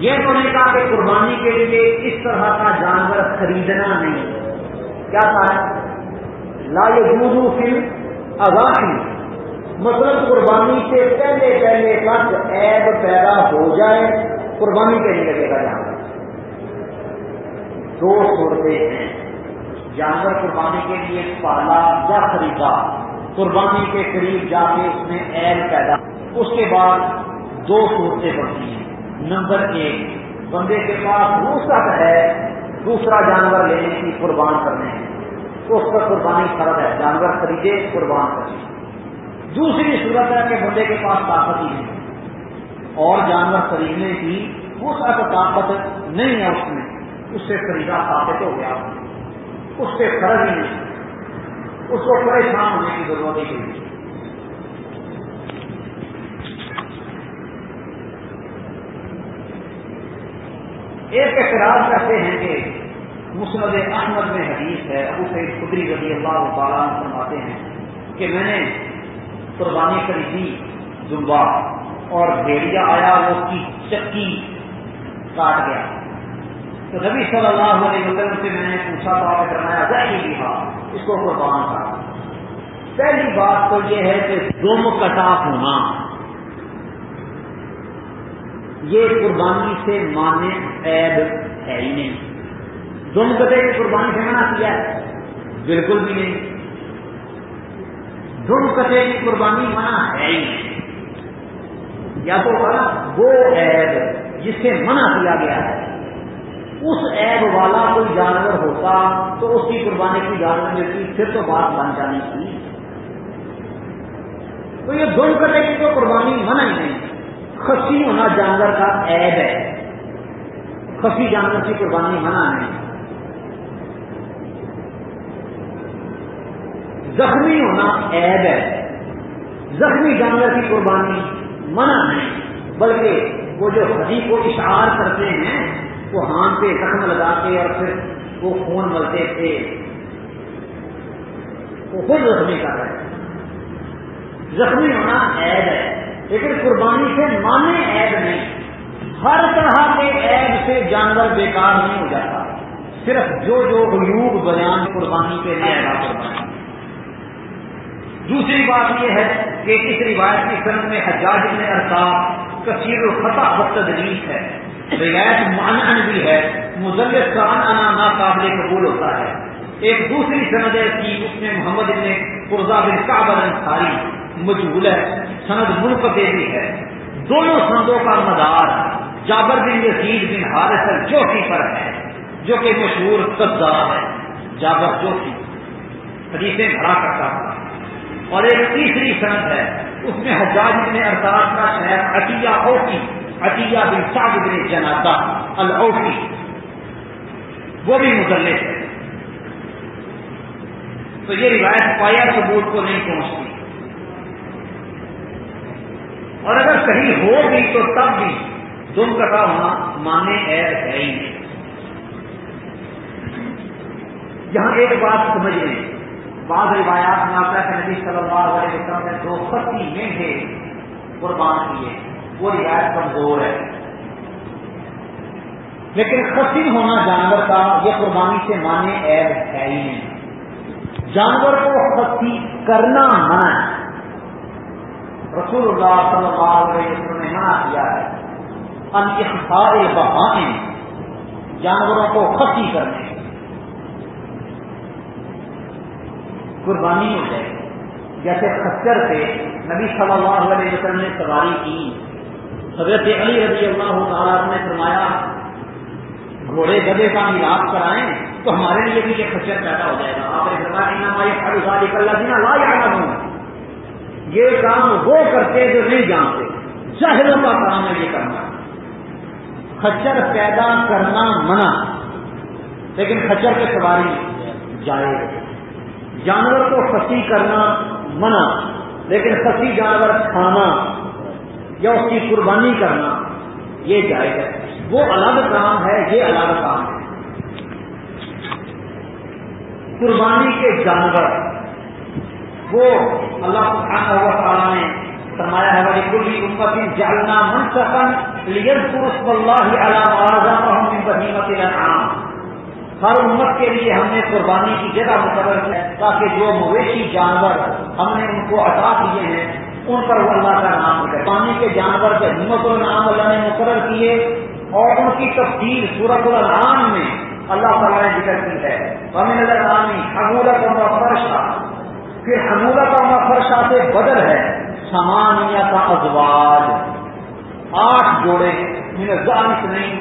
یہ تو نہیں کہا کہ قربانی کے لیے اس طرح کا جانور خریدنا نہیں۔ کیا تھا لا یہ پھر آگاہی مطلب قربانی سے پہلے پہلے تک عیب پیدا ہو جائے، قربانی کے لیے لگے گا جانور۔ دو صورتیں ہیں۔ جانور قربانی کے لیے پالا یا خریدا۔ قربانی کے قریب جا کے اس میں عیب پیدا۔ اس کے بعد دو صورتیں بڑھتی ہیں۔ نمبر ایک، بندے کے پاس دوسرا ہے، دوسرا جانور لینے کی قربان کرنے تو اس پر قربانی فرد ہے، جانور خریدے، قربان کرے دوسری صورت ہے کہ بندے کے پاس طاقت ہی نہیں۔ اور جانور خریدنے کی اس طاقت نہیں ہے اس میں۔ اس سے خریدا ثابت ہو گیا۔ اس سے فرض ہی نہیں۔ اس کو پریشان ہونے کی ضرورت ہی نہیں۔ ایک اعتراض کرتے ہیں کہ مسند احمد میں حدیث ہے، ابو سعید خدری رضی اللہ تعالیٰ فرماتے ہیں کہ میں نے قربانی خریدی زمبا اور بھیڑیا آیا، وہ اس کی چکی کاٹ گیا۔ تو نبی صلی اللہ علیہ وسلم سے میں نے پوچھا تھا کہ فرمایا ظاہر بھی جی ہاں، اس کو قربان تھا پہلی بات تو یہ ہے کہ دم کٹا ہونا۔ یہ قربانی سے مانے عیب ہے ہی نہیں۔ دونوں کتے کی قربانی سے منع کیا ہے بالکل بھی نہیں۔ دونوں کتے کی قربانی منع ہے ہی نہیں۔ یا تو وہ عیب جس سے منع کیا گیا ہے۔ اس عیب والا کوئی جانور ہوتا تو اس کی قربانی کی جانور ملتی، پھر تو بات بن جانی تھی تو یہ دونوں کتے کی تو قربانی منع ہی نہیں۔ خسی ہونا جانور کا عیب ہے۔ خسی جانور کی قربانی منع ہے۔ زخمی ہونا عیب ہے۔ زخمی جانور کی قربانی منع نہیں بلکہ وہ جو خدی کو اشعار کرتے ہیں، وہ ہاتھ پہ زخم لگا کے اور پھر وہ خون ملتے تھے۔ وہ خود زخمی کر رہے زخمی ہونا عیب ہے۔ لیکن قربانی سے مانے عیب نہیں۔ ہر طرح کے عیب سے جانور بیکار نہیں ہو جاتا۔ صرف جو جو عیوب بیان قربانی کے لیے ادا قربانی۔ دوسری بات یہ ہے کہ اس روایت کی سرد میں حجاج نے ارتاب کثیر الخطا تدریس ہے۔ روایت مانن بھی ہے مزل کا ناقابل قبول ہوتا ہے۔ ایک دوسری سند ہے کہ اس میں محمد نے قرضہ بن کابل انصاری مجبول ہے، سند منقطع بھی ہے۔ دونوں سندوں کا مدار جابر بن یزید بن حارث الجوفی پر ہے، جو کہ مشہور قدار ہے۔ جابر جوفی، حدیثیں بھرا کرتا تھا اور ایک تیسری سند ہے، اس میں حجاج بن ارتاز کا شہر عطیہ اوٹی عطیہ بن سعد بن جناتا الاوٹی وہ بھی مدلس ہے۔ تو یہ روایت پایا ثبوت کو نہیں پہنچتی۔ اور اگر صحیح ہو بھی تو تب بھی دم کٹا ہونا مانے ایب ہے ہی نہیں۔ یہاں ایک بات سمجھ لیں۔ بعض روایات میں آتا ہے کہ نبی صلی اللہ علیہ وسلم نے دو ستی مہنگے قربان کیے۔ وہ روایت کمزور ہے۔ لیکن خصی ہونا جانور کا یہ قربانی سے مانے ایب ہے ہی نہیں۔ جانور کو خصی کرنا منع ہے۔ رسول اللہ صلی اللہ علیہ وسلم نے منع کیا ہے ان بہانے جانوروں کو خسی کرنے قربانی ہو جائے جیسے خچر سے نبی صلی اللہ علیہ وسلم نے سواری کی حضرت علی رضی اللہ تعالیٰ نے فرمایا گھوڑے گدے کا ملاپ کرائیں تو ہمارے لیے بھی یہ خچر پیدا ہو جائے گا آپ نے فرمایا ہماری خالی شادی کر دینا لا یا ہوں یہ کام وہ کرتے جو نہیں جانتے۔ جہلوں کا کام ہے یہ کرنا۔ خچر پیدا کرنا منع۔ لیکن خچر کے سواری جائے۔ جانور کو خسی کرنا منع۔ لیکن خسی جانور کھانا یا اس کی قربانی کرنا یہ جائز ہے۔ وہ الگ کام ہے، یہ الگ کام ہے۔ قربانی کے جانور وہ اللہ سبحانہ و تعالیٰ نے فرمایا ہے بڑی کلی امت جالنا منصفن لیس اللہ علام بہیمت الانعام ہر امت کے لیے ہم نے قربانی کی جگہ مقرر کی تاکہ جو مویشی جانور ہم نے ان کو عطا کیے ہیں، ان پر وہ اللہ کا نام ہے پانی کے جانور کے ہمت النام اللہ نے مقرر کیے اور ان کی تفصیل سورت العام میں اللہ تعالیٰ نے ذکر کی ہے۔ ہمیں نظر آنی حمولت اور فرشہ پھر حمولہ کا مفرشا سے بدل ہے سمانیہ کا ازواج۔ آٹھ جوڑے جانس نہیں،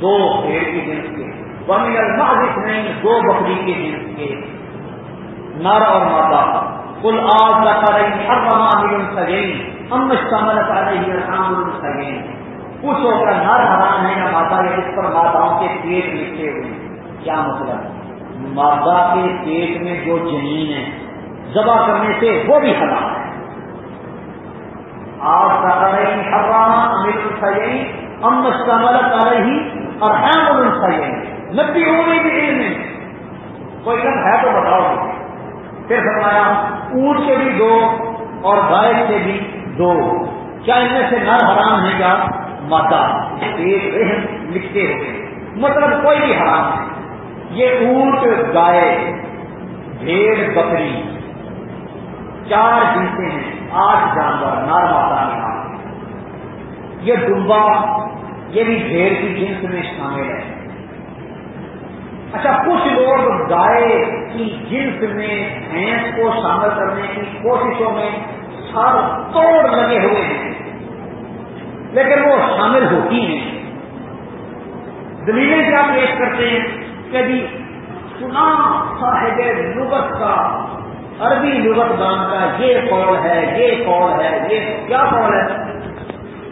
دو بھیڑ کے جنس کے۔ بمین الماضف نہیں، دو بکری کے جنس کے۔ نر اور ماتا کل آج کا رہی ہر مماحل سجئی ام شامل رہی ہے شام السین کچھ ہو کر نر حرام ہے یا ماتا یا اس پر ماتاؤں کے پیٹ لکھے ہوئے کیا مطلب؟ مادا کے پیٹ میں جو جنین ہے، ذبح کرنے سے وہ بھی حرام ہے۔ آپ کا رہی حرام امیر السین ام شامل رہی اور ہم السین نبی ہونے بھی علم میں کوئی علم ہے تو بتاؤ۔ پھر فرمایا، اونٹ کے بھی دو اور گائے سے بھی دو۔ کیا ان میں سے نر حرام ہے کیا ماتا ایک رحم لکھتے ہوئے۔ مطلب کوئی بھی حرام ہے۔ یہ اونٹ گائے، بھیڑ بکری، چار جنسیں ہیں، آٹھ جانور نر ماتا میں یہ ڈمبا یہ بھی بھیڑ کی جنس میں شامل ہے۔ اچھا کچھ لوگ گائے کی جنس میں بھینس کو شامل کرنے کی کوششوں میں سر توڑ لگے ہوئے ہیں، لیکن وہ شامل ہوتی ہیں۔ دلیلیں کیا پیش کرتے ہیں؟ کہ جی سنا صاحب لغت کا، عربی لغت دان کا، یہ قول ہے، یہ قول ہے، یہ کیا قول ہے؟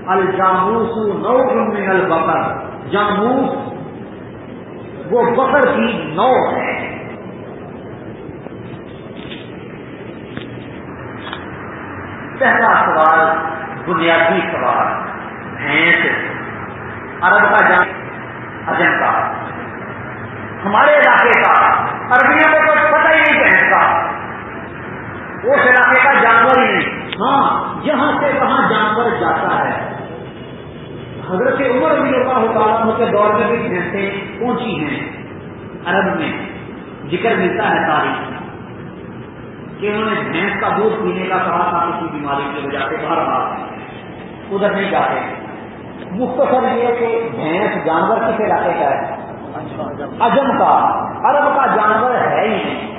الجاموس نو من البقر۔ جاموس، وہ بکر کی نو ہے۔ پہلا سوال، بنیادی سوال، بھینس۔ عرب کا جان اجن کا ہمارے علاقے کا، عربیوں کو کوئی پتہ ہی نہیں بھینس کا۔ اس علاقے کا جانور ہی نہیں۔ ہاں جہاں سے وہاں جانور جاتا ہے۔ حضرت عمر بھی ہوتا ہوتا کے دور میں بھی بھینسیں پہنچی ہیں۔ عرب میں ذکر ملتا ہے تاریخ کہ انہوں نے بھینس کا دودھ پینے کا کہا تھا کسی بیماری کی وجہ سے باہر باہر ادھر نہیں جاتے۔ مختصر یہ کہ بھینس جانور کس علاقے کا ہے؟ اجم کا عرب کا جانور ہے ہی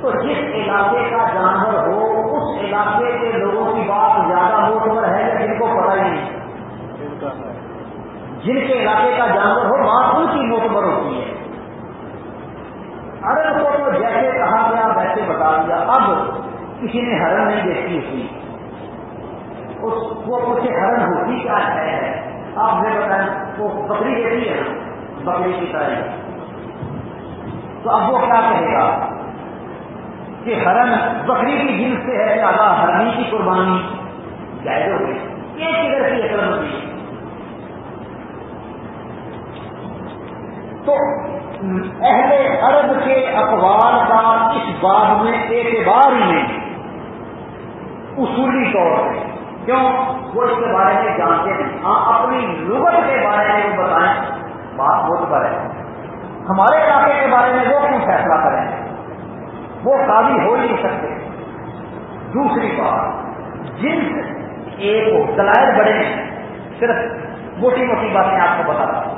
تو جس علاقے کا جانور ہو اس علاقے کے لوگوں کی بات زیادہ موٹور ہے یا جن کو پتا ہی نہیں؟ جن کے علاقے کا جانور ہو بات ان کی موٹبر ہوتی ہے۔ ارب کو تو جیسے کہا گیا ویسے بتا دیا۔ اب کسی نے ہرن نہیں دیکھی ہوتی۔ وہ کچھ ہرن ہوتی کیا ہے؟ آپ نے بتایا وہ بکری دیتی ہے۔ بکری کی طرح تو اب وہ کیا کہے گا کہ ہرن بکری کی جنس سے ہے زیادہ ہرنی کی قربانی جائز ہو گئی۔ یہ کدھر کی اثر ہوتی ہے۔ تو اہل عرب کے اخبار کا اس بات میں اعتبار ہی نہیں، اصولی طور پہ کیوں؟ وہ اس کے بارے میں جانتے ہیں۔ ہاں اپنی لغت کے بارے میں وہ بتائیں۔ بات بہت بڑھ ہے ہمارے علاقے کے بارے میں وہ کیوں فیصلہ کریں؟ وہ قابل ہو ہی نہیں سکتے۔ دوسری بات جنس ایک ہو دلائل بڑے ہیں، صرف موٹی موٹی باتیں آپ کو بتاتا ہوں۔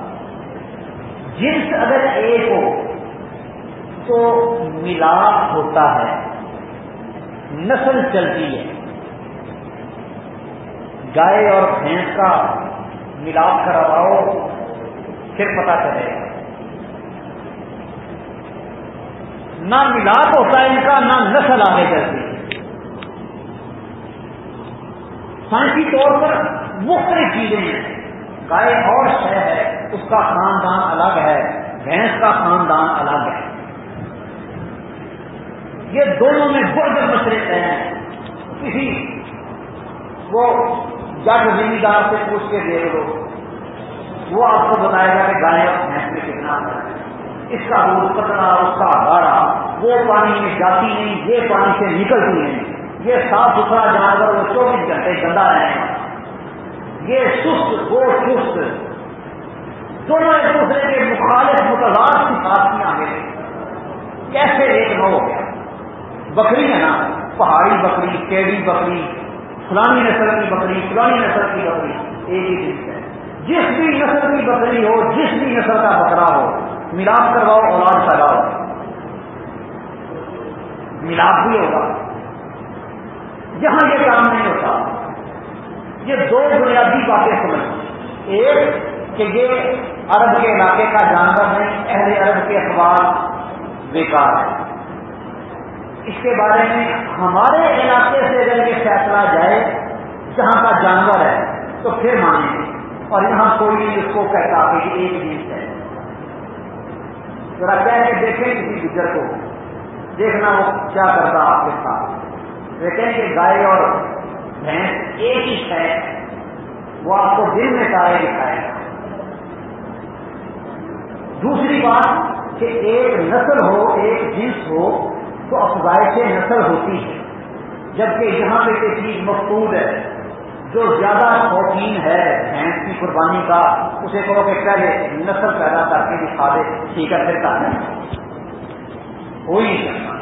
جنس اگر ایک ہو، تو ملاپ ہوتا ہے، نسل چلتی ہے۔ گائے اور بھینس کا ملاپ کرواؤ پھر پتا چلے۔ گا نہ ملاپ ہوتا ہے ان کا، نہ نسل آگے چلتی۔ سائنسی طور پر مختلف چیزیں ہیں۔ گائے اور شہ ہے، اس کا خاندان الگ ہے، بھینس کا خاندان الگ ہے۔ یہ دونوں میں برد مشرق ہیں۔ کسی وہ جٹ زمیندار سے پوچھ کے دیکھ لو۔ وہ آپ کو بتائے گا کہ گائے اور بھینس میں کتنا اس کا دودھ پتلا، اس کا گاڑا وہ پانی میں جاتی نہیں، یہ پانی سے نکلتی نہیں۔ یہ صاف ستھرا جانور وہ چوبیس گھنٹے گندا رہے ہیں یہ سست، وہ سست۔ دونوں ایک دوسرے کے مخالف متضاد کی ساتھیاں ہیں۔ کیسے ایک نہ ہو گیا؟ بکری ہے نا، پہاڑی بکری کیڑی بکری، فلانی نسل کی بکری، فلانی نسل کی بکری، ایک ہی چیز ہے۔ جس بھی نسل کی بکری ہو، جس بھی نسل کا بکرا ہو، ملاپ کرواؤ، اولاد پھیلاؤ ملاپ بھی ہوگا۔ یہاں یہ کام نہیں ہوتا۔ یہ دو بنیادی باتیں سمجھ۔ ایک کہ یہ عرب کے علاقے کا جانور نہیں اہل عرب کے اخبار بیکار ہے اس کے بارے میں ہمارے علاقے سے اگر یہ فیصلہ جائے، جہاں کا جانور ہے، تو پھر مانیں۔ گے اور یہاں کوئی نہیں اس کو کہتا کہ ایک جنس ہے۔ ذرا کہہ کے دیکھیں کسی گجر کو۔ دیکھنا وہ کیا کرتا آپ کے ساتھ۔ دیکھیں کہ گائے اور بھینس ایک ہی ہے۔ وہ آپ کو دل میں سارے دکھائے۔ گا دوسری بات کہ ایک نسل ہو، ایک جنس ہو تو افزائش نسل ہوتی ہے۔ جبکہ یہاں پہ کوئی چیز مقصود ہے۔ جو زیادہ شوقین ہے بھینس کی قربانی کا، اسے کہو کہ پہلے نسل پیدا کر کے دکھا دے، ٹھیک ہے، پھر کرنا ہو ہی سکتا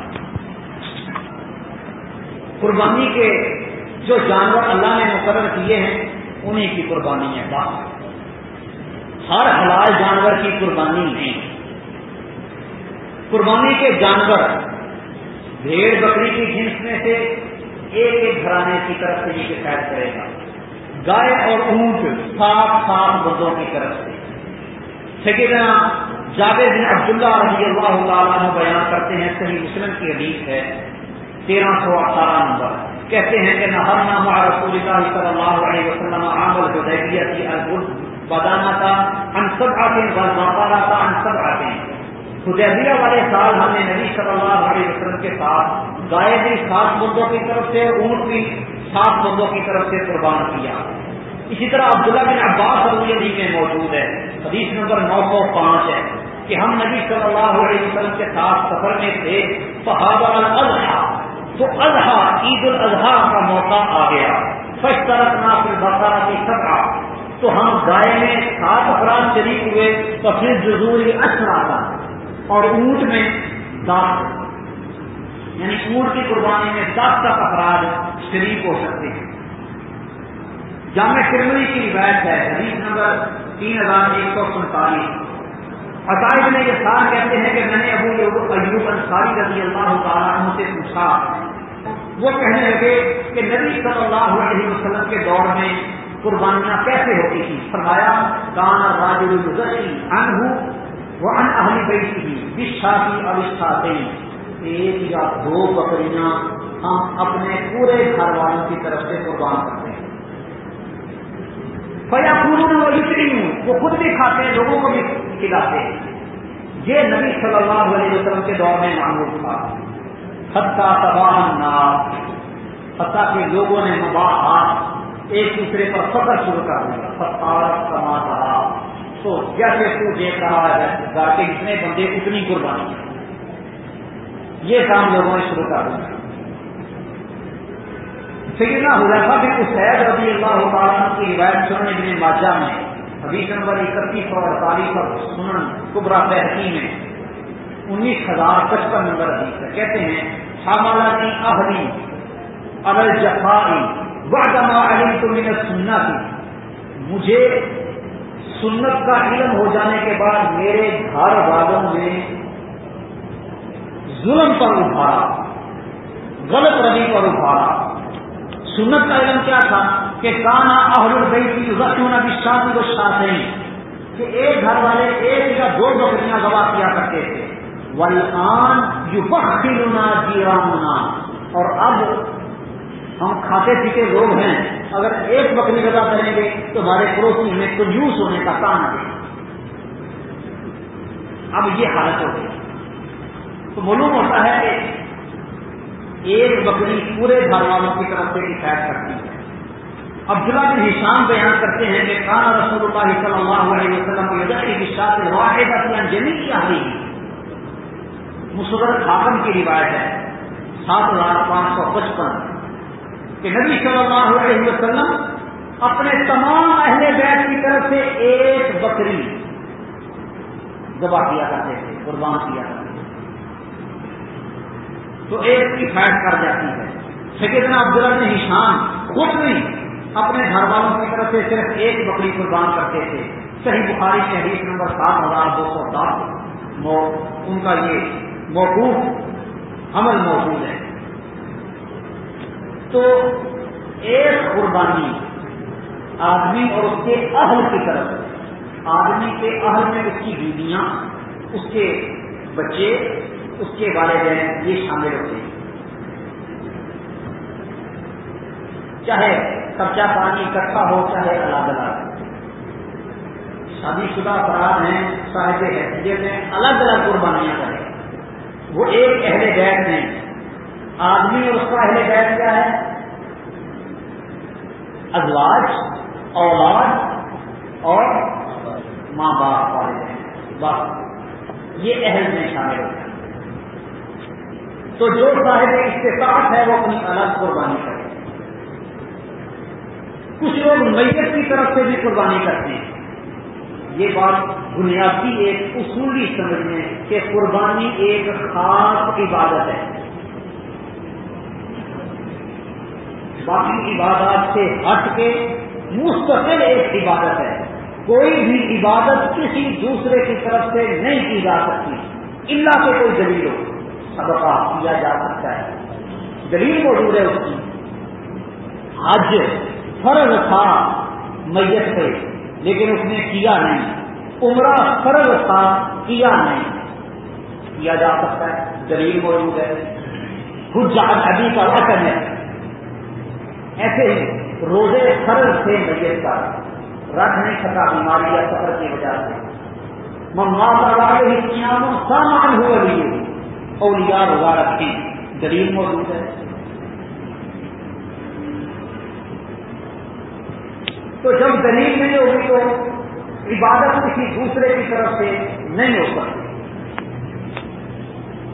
قربانی کے جو جانور اللہ نے مقرر کیے ہیں انہیں کی قربانی ہے بات ہر حلال جانور کی قربانی نہیں۔ قربانی کے جانور بھیڑ بکری کی جنس میں سے ایک ایک گھرانے کی طرف سے یہ شکایت کرے گا۔ گائے اور اونٹ صاف صاف بندوں کی طرف سے۔ سیکنا جاوید بن عبداللہ رضی اللہ تعالیٰ بیان کرتے ہیں، صحیح مسلم کی حدیث ہے، تیرہ سو اٹھارہ نمبر۔ کہتے ہیں کہ نہ ہر نام رسول اللہ صلی اللہ علیہ وسلم عامل حدیبیہ کی البد بدانا تھا، ہم سب آتے ہیں بس واپارا تھا، ہم سب آتے ہیں۔ حدیبیہ والے سال ہم نے نبی صلی اللہ علیہ وسلم کے ساتھ گائے بھی سات بندوں کی طرف سے، اونٹ بھی سات بندوں کی طرف سے قربان کیا۔ اسی طرح عبداللہ بن عباس رضی اللہ میں موجود ہے۔ حدیث نمبر نو سو پانچ ہے کہ ہم نبی صلی اللہ علیہ وسلم کے ساتھ سفر میں تھے صحابہ الاضحیٰ تو اضحیٰ، عید الاضحیٰ کا موقع آ گیا۔ فش طرف ناصر بقرہ کی سطح تو ہم گائے میں سات افراد شریک ہوئے، تو پھر جزوری اثر آتا اور اونٹ میں دس۔ یعنی اونٹ کی قربانی میں دس تک افراد شریک ہو سکتے ہیں۔ جامع کرمری کی روایت ہے، حدیث نمبر تین ہزار ایک سو سینتالیس۔ عقائد میں یہ سال کہتے ہیں کہ میں نے ابو ایوب انصاری رضی اللہ تعالیٰ عنہ سے پوچھا۔ وہ کہنے لگے کہ نبی صلی اللہ علیہ وسلم کے دور میں قربانیاں کیسے ہوتی تھی فرمایا، کان راج الزی ان ہوں وہ ان اہلی گئی تھی بشا کی اوشا ایک یا دو بکریاں ہم اپنے پورے گھر والوں کی طرف سے قربان کرتے ہیں۔ فیا پوروں میں وہی ہوں وہ خود بھی کھاتے ہیں، لوگوں کو بھی کھلاتے ہیں۔ یہ نبی صلی اللہ علیہ وسلم کے دور میں معمول تھا۔ حتہ تباہ حتہ کے لوگوں نے مباحات ایک دوسرے پر فخر شروع کر دیا۔ فتار کما رہا تو جیسے تو دیکھ رہا ہے گھر کے بندے اتنی قربانی۔ یہ کام لوگوں نے شروع کر دیا۔ سیدنا حضیفہ بن اسید رضی اللہ تعالیٰ کی روایت سننے ابن ماجہ میں حدیث نمبر اکتیس سو اڑتالیس اور سنن کبرا تحقی میں انیس ہزار پچپن نمبر حدیث ہے۔ کہتے ہیں، حاملہ کی اہلی ارل جفائی وعدما علی تو میں سننا کی مجھے سنت کا علم ہو جانے کے بعد میرے گھر والوں نے ظلم پر ابھارا غلط روی پر ابھارا سنت کا علم کیا تھا کہ کانا اہل البئی کی رسم نبی شادی کو شاہی کہ ایک گھر والے ایک یا دو بکریاں گواہ کیا کرتے تھے۔ ولان یو بخیلنا جیراننا۔ اور اب ہم کھاتے پیتے لوگ ہیں، اگر ایک بکری گدا کریں گے تو ہمارے پڑوسی میں کنجوس ہونے کا کام ہے۔ اب یہ حالت ہو گئی۔ تو معلوم ہوتا ہے کہ ایک بکری پورے گھر والوں کی طرف سے شکایت کرتی ہے۔ عبداللہ بن ہشام بیان کرتے ہیں کہ کانا رسول اللہ صلی اللہ علیہ وسلم کی شاخ واحد جمی کی آئی مسرت خاکم کی روایت ہے، سات ہزار پانچ سو پچپن۔ کہ نبی صلی اللہ علیہ وسلم اپنے تمام اہل بیت کی طرف سے ایک بکری دبا کیا کرتے تھے، قربان کیا کرتے تو ایک کی فیٹ کر جاتی ہے۔ سیدنا عبداللہ نے نشان خود نہیں، اپنے گھر والوں کی طرف سے صرف ایک بکری قربان کرتے تھے۔ صحیح بخاری کے نمبر سات، ہزار دو سو دس۔ ان کا یہ موقوف عمل موجود ہے۔ تو ایک قربانی آدمی اور اس کے اہل کی طرف، آدمی کے اہل میں اس کی بیویاں، اس کے بچے اس کے والدین یہ شامل ہوتے ہیں۔ چاہے خرچہ پانی اکٹھا ہو، چاہے الگ الگ۔ شادی شدہ افراد ہیں، صاحب حیثیت ہیں، الگ الگ قربانیاں کریں۔ وہ ایک اہل بیت میں آدمی اور اس کا اہل بیت کیا ہے؟ ازواج، اولاد اور ماں باپ والے ہیں۔ بس، یہ اہل میں شامل ہوتے ہیں۔ تو جو صاحب استطاعت ہے وہ اپنی الگ قربانی کرے کچھ لوگ میت کی طرف سے بھی قربانی کرتے ہیں۔ یہ بات بنیادی ایک اصولی سمجھ میں کہ قربانی ایک خاص عبادت ہے۔ باقی عبادات سے ہٹ کے مستقل ایک عبادت ہے۔ کوئی بھی عبادت کسی دوسرے کی طرف سے نہیں کی جا سکتی۔ اللہ کے کوئی دلیل ہو۔ صدقہ کیا جا سکتا ہے۔ دلیل موجود ہے اس کی۔ حج فرض تھا میت پہ لیکن اس نے کیا نہیں۔ عمرہ فرض تھا، کیا نہیں۔ کیا جا سکتا ہے؟ دلیل موجود ہے۔ خود جہاز ابھی کا وطن ہے۔ ایسے ہی روزے فرض تھے میت کا رکھ نہیں سکا بیماری یا سفر کی وجہ سے۔ مماث سامان ہوا لیے اولیاء روزہ رکھیں۔ دلیل موجود ہے۔ تو جب دلیل نہیں ہوگی تو عبادت کسی دوسرے کی طرف سے نہیں ہو سکتی۔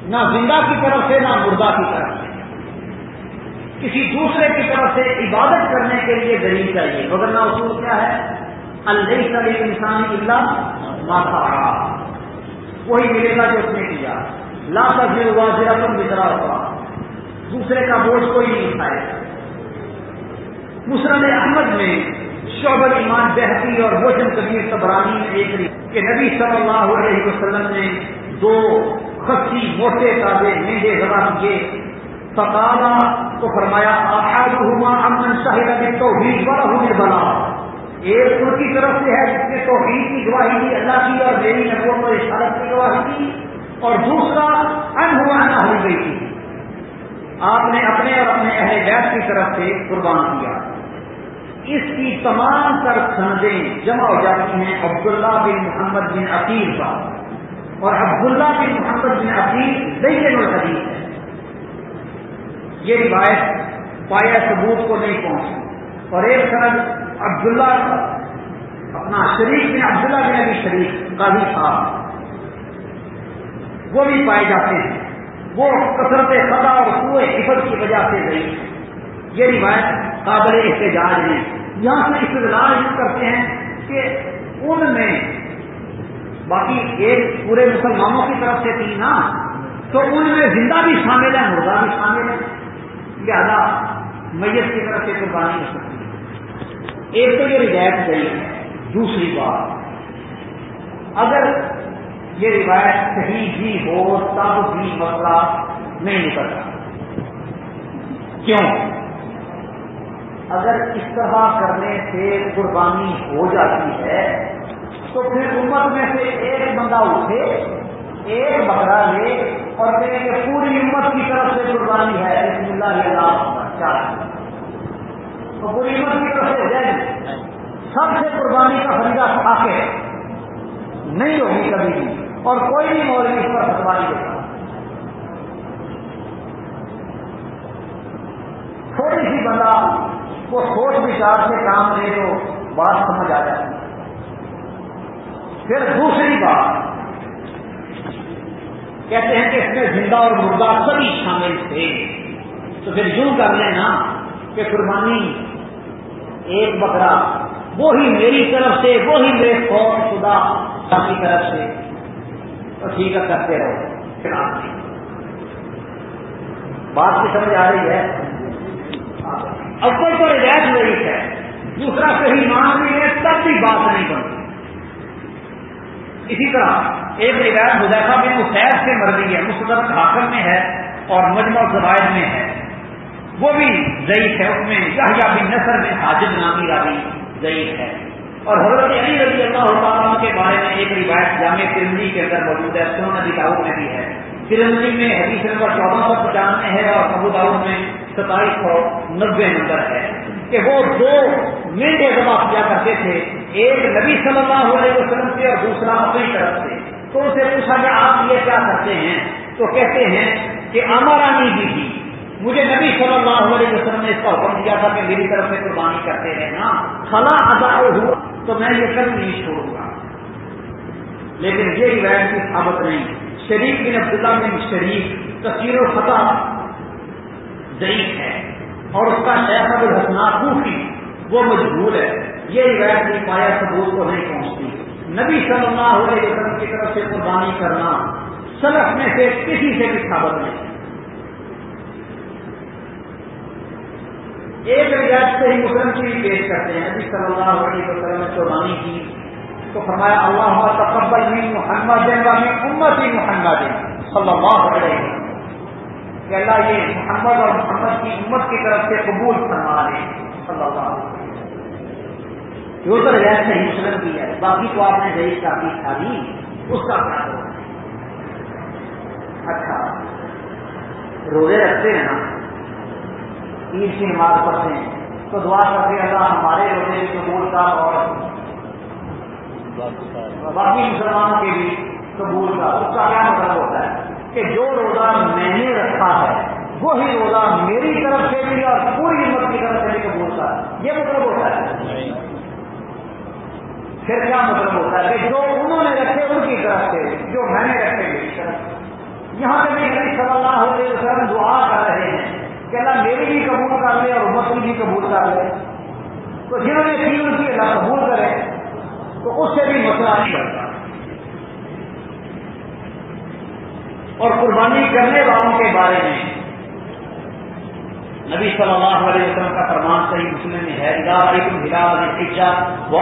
نہ زندہ کی طرف سے، نہ مردہ کی طرف سے۔ کسی دوسرے کی طرف سے عبادت کرنے کے لیے دلیل چاہیے۔ مگر نہ اصول کیا ہے؟ اللہ کا انسانی اللہ ماتا وہی ملے گا جو اس نے کیا۔ لا تفیر واضح تم بترا ہوا دوسرے کا بوجھ کوئی نہیں اٹھائے مسرم احمد میں شعبت ایمان بہتی اور بوجن کبیر سبرانی میں ایک کہ نبی صلی اللہ علیہ وسلم نے دو خسی موٹے تازے مہنگے ذرا کیے سکالا تو فرمایا آخر ہوا امن شاہد تو بھی بڑا ہونے بنا ایک ان کی طرف سے ہے جس نے توحید کی گواہی دی، اللہ کی اور میری نبوت اور اشارت کی گواہی دی. اور دوسرا، ان ہوا ہو گئی تھی آپ نے اپنے اور اپنے اہل بیت کی طرف سے قربان کیا۔ اس کی تمام تر سندیں جمع ہو جاتی ہیں عبداللہ بن محمد بن عقیل کا اور عبداللہ بن محمد بن عقیل دئی الحدیث ہے۔ یہ روایت پایا ثبوت کو نہیں پہنچی۔ اور ایک سند عبداللہ، اپنا شریف میں عبداللہ بن ابھی شریف کا بھی تھا۔ وہ بھی پائے جاتے ہیں۔ وہ کثرت خطا اور سوئے حفظ کی وجہ سے گئی یہ روایت قابل احتجاج نہیں یہاں سے استدلال یہ کرتے ہیں کہ ان میں باقی ایک پورے مسلمانوں کی طرف سے تھی نا، تو ان میں زندہ بھی شامل ہے مردہ بھی شامل ہے لہذا میت کی طرف سے قربانی ہو سکتی ہے۔ ایک تو یہ روایت گئی، دوسری بات، اگر یہ روایت صحیح بھی ہو، تب بھی مسئلہ نہیں نکلتا۔ کیوں؟ اگر اس طرح کرنے سے قربانی ہو جاتی ہے، تو پھر امت میں سے ایک بندہ اٹھے، ایک بکرا لے اور کہے کہ پوری امت کی طرف سے قربانی ہے، بسم اللہ اللہ۔ چاہیے تو پوری امت کی طرف سے سب سے قربانی کا خریدا کھا کے۔ نہیں ہوگی کبھی بھی۔ اور کوئی بھی مولوی اس پر فتوا نہیں دیتا تھوڑی سی بندہ وہ سوچ وچار سے کام لے تو بات سمجھ آ جاتی۔ پھر دوسری بات۔ کہتے ہیں کہ اس میں زندہ اور مردہ سبھی شامل تھے۔ تو پھر یوں کر لیں نا کہ قربانی ایک بکرا وہی میری طرف سے وہی میرے فوج شدہ کی طرف سے۔ تو ٹھیک ہے، کرتے رہو۔ پھر آپ۔ بات کی سمجھ آ رہی ہے۔ اول تو روایت نہیں ہے۔ دوسرا صحیح مان بھی ہے، تب بھی بات نہیں بنتی۔ اسی طرح ایک روایت مظاہرہ میں مسیب سے مرضی ہے مستقب حاصل میں ہے اور مجموع زبائد میں ہے۔ وہ بھی ضعیف ہے، اس میں یا بھی نثر میں حاجب نامی راوی ضعیف ہے۔ اور حضرت علی رضی اللہ تعالیٰ کے بارے میں ایک روایت جامع ترمنی کے اندر موجود ہے سونا نبی داؤد میں بھی ہے۔ ترمنی میں حدیث نمبر چودہ سو پچانوے ہے اور ابو داؤد میں ستائیس سو نبے نمبر ہے کہ وہ دو مینڈے جمع کیا کرتے تھے، ایک نبی صلی اللہ علیہ وسلم سے اور دوسرا اپنی طرف سے۔ تو اسے پوچھا کہ آپ یہ کیا کرتے ہیں؟ تو کہتے ہیں کہ امارانی بھی مجھے نبی صلی اللہ علیہ وسلم نے اس کا حکم دیا تھا کہ میری طرف سے قربانی کرتے رہنا۔ فلاں ادا ہوا تو میں یہ کبھی نہیں چھوڑوں گا۔ لیکن یہ روایت کی ثابت نہیں۔ شریف بن عبداللہ بن شریف تصویر و فتح ضعیف ہے اور اس کا شیخ اب الحسنات وہ مجبور ہے۔ یہ روایت نہیں پایا ثبوت کو نہیں پہنچتی۔ نبی صلی اللہ علیہ وسلم کی طرف سے قربانی کرنا سلف میں سے کسی سے بھی ثابت نہیں۔ ایک روایت سے ہی مسلم کی بھی پیش کرتے ہیں، نبی صلی اللہ علیہ وسلم نے قربانی کی، تو فرمایا، اللہ تقبل من محمد من امت محمد صلی اللہ علیہ وسلم۔ کہ اللہ یہ محمد اور محمد کی امت کی طرف سے قبول فرما لے صلی اللہ علیہ وسلم۔ جو تو روایت سے ہی مسلم کی ہے، باقی تو آپ نے ضعیف کا بھی تھا اس کا کیا ہو اچھا روزے رکھتے ہیں نا۔ عید کی نماز پڑھتے ہیں۔ تو دعا کرتے ہیں اللہ ہمارے روزے قبول کا اور باقی مسلمانوں کے بھی قبول کا اس کا کیا مطلب ہوتا ہے کہ جو روزہ میں نے رکھا ہے، وہی روزہ میری طرف سے بھی اور پوری امت کی طرف سے بھی قبول کا یہ مطلب ہوتا ہے۔ پھر کیا مطلب ہوتا ہے کہ جو انہوں نے رکھے ان کی طرف سے، جو میں نے رکھے میری طرف یہاں پہ بھی صلی اللہ علیہ وسلم دعا کر رہے ہیں۔ کہ اللہ میری بھی قبول کر لے اور امت کی بھی قبول کر لے تو جنہوں نے کی ان کی اللہ قبول کرے، تو اس سے بھی مسئلہ نہیں کرتا اور قربانی کرنے والوں کے بارے میں نبی صلی اللہ علیہ وسلم کا فرمان صحیح مسلم میں ہے وہ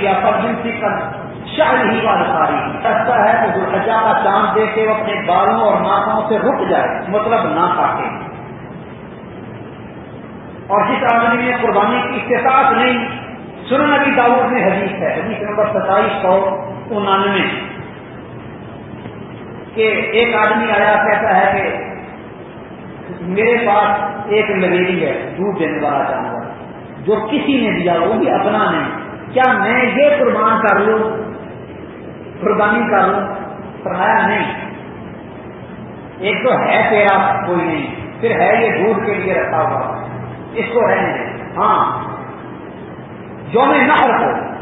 یا فرجنسی کا شاہ ہی والا ساری۔ ایسا ہے کہ درخجا کا چاند دے کے وہ اپنے بالوں اور ناکوں سے رک جائے مطلب نہ کاٹے۔ اور جس آدمی میں قربانی کی استطاعت نہیں، سنن نبی داؤد میں حدیث ہے۔ حدیث نمبر ستائیس سو انانوے۔ کہ ایک آدمی آیا، کہتا ہے کہ میرے پاس ایک لگیری ہے، دودھ دینے والا جانور۔ جو کسی نے دیا، وہ بھی اپنا نہیں۔ کیا میں یہ قربان کر لوں؟ قربانی کر لوں فرمایا نہیں۔ ایک تو ہے تیرا کوئی نہیں، پھر ہے یہ دودھ کے لیے رکھا ہوا۔ اس کو رہنے دیں ہاں۔ جو میں نہ رکھو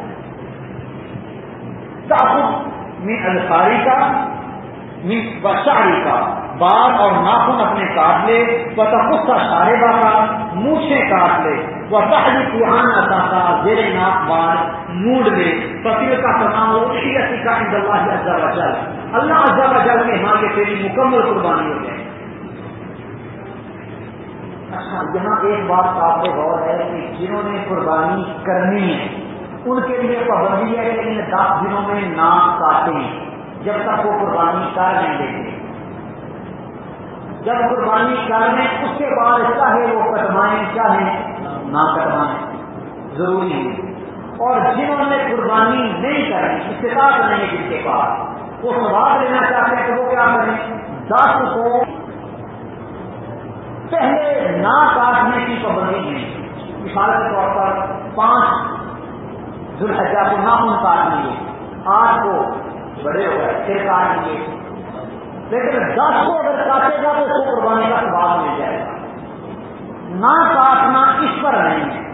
انصاری کا بشاری کا۔ بال اور ناخن اپنے کاٹ لے پتا خود کا سارے کا مونچھے کاٹ لے۔ وہ پہلی قرآن ادا کا زیر ناک بال موڈ لے فصل کا تمام اسی اسی کا اللہ عزا وجل اللہ عزا وجل کے ہاں کے تیری مکمل قربانی ہو جائے۔ اچھا یہاں ایک بات قابل غور ہے کہ جنہوں نے قربانی کرنی ہے، ان کے لیے پابندی ہے کہ ان دس دنوں میں ناک کاٹیں جب تک وہ قربانی کر نہیں دیں جب قربانی کر لیں، اس کے بعد چاہے وہ کٹوائیں چاہے نہ کٹوائیں ضروری ہے۔ اور جنہوں نے قربانی نہیں کرنی استطاعت نہیں ہے جن کے پاس، وہ سوال لینا چاہتے ہیں کہ وہ کیا کریں؟ دس کو پہلے نہ کاٹنے کی پابندی نہیں مثال کے طور پر پانچ ذوالحجہ کو نہ ان کاٹ لیے آٹھ کو بڑے ہو گئے پھر کاٹ لیے لیکن دس کو اگر کاٹے گا تو اس کو قربانی کا سوال مل جائے گا۔ نہ کاٹنا اس پر نہیں ہے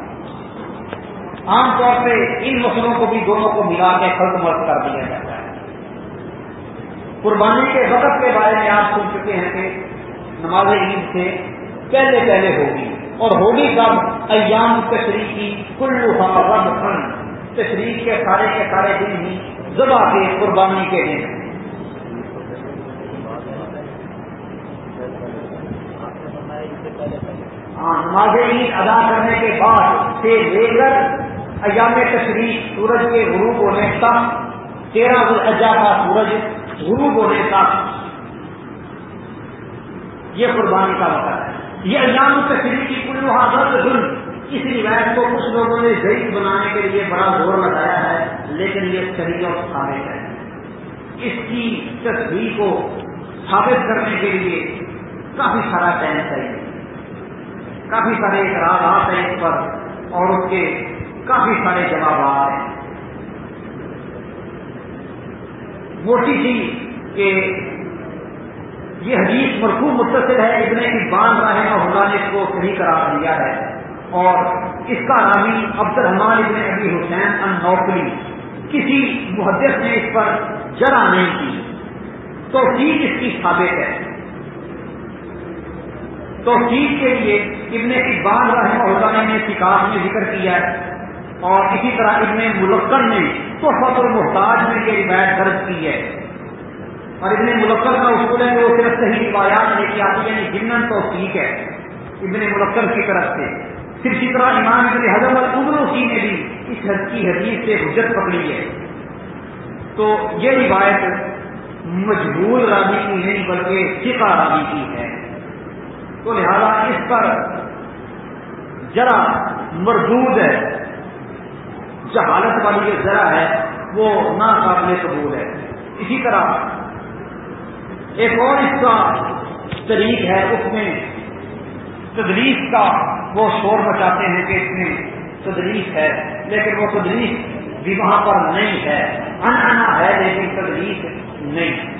عام طور پہ ان مسلوں کو بھی دونوں کو ملا کے خلط مرد کر دیا جاتا ہے۔ قربانی کے وقت کے بارے میں آپ سن چکے ہیں کہ نماز عید سے پہلے پہلے ہوگی اور ہوگی کب؟ ایام تشریح کی کلو رب خن تشریح کے سارے کے سارے دن ہی زبا کے قربانی کے دن ہاں ہاں، نماز عید ادا کرنے کے بعد سے لے کر ایام تشریح سورج کے غروب ہونے تک، تیرہ اجا کا سورج غروب ہونے تک، یہ قربانی کا وقت ہے۔ یہ ایام تشریح کی کل حاضر ظلم اس روایت کو کچھ لوگوں نے ضعیف بنانے کے لیے بڑا زور لگایا ہے، لیکن یہ صحیح اور ثابت ہے۔ اس کی تصویر کو ثابت کرنے کے لیے کافی سارا ٹائم چاہیے۔ کافی سارے اعتراضات ہیں اس پر اور اس کے کافی سارے جوابات ہیں۔ موٹی تھی کہ یہ حدیث مرخو متصل ہے، ابن کی باندھ رہے ہیں اور نے اس کو صحیح قرار دیا ہے۔ اور اس کا راوی عبد الرحمان ابن ابی حسین ان نوکری کسی محدث نے اس پر جرا نہیں کی۔ تو ٹھیک اس کی ثابت ہے۔ تو کے لیے ابن کی باندھ رہے نے شکار میں ذکر کیا ہے۔ اور اسی طرح ابن ملکر نے تو فت المحتاج میں یہ روایت درج کی ہے۔ اور ابن ملکر کا اصول ہے وہ صرف صحیح روایات لے کے آتی یعنی جنن تو ہے۔ ابن ملکر کی طرف سے۔ پھر اسی طرح امام ابن حضرت القدروسی نے بھی اس حد کی حدیث سے حجت پکڑی ہے۔ تو یہ روایت مجبور راضی کی نہیں، بلکہ فقہ راضی کی ہے۔ تو لہذا اس پر ذرا مردود ہے۔ جہالت والی جو ذرا ہے، وہ ناقابل قبول ہے۔ اسی طرح ایک اور اس کا طریق ہے، اس میں تدریس کا وہ شور مچاتے ہیں کہ اس میں تدریس ہے، لیکن وہ تدریس بھی وہاں پر نہیں ہے۔ اننا ہے، لیکن تدریس نہیں۔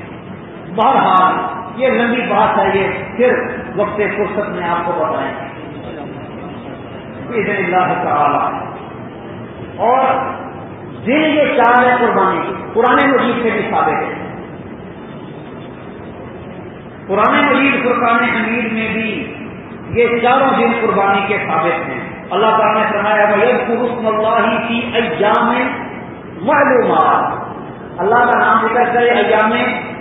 بہرحال یہ لمبی بات ہے یہ، پھر وقت فرصت میں آپ کو بتائیں۔ گے اللہ تعالی۔ اور دن یہ چار ہے قربانی پرانے مجید سے بھی ثابت ہے۔ پرانے مجید فرقان حمید میں بھی یہ چاروں دن قربانی کے ثابت ہیں۔ اللہ تعالیٰ نے فرمایا بھائی اللہ کی ایام معلومات۔ اللہ کا نام ذکر کرے ایام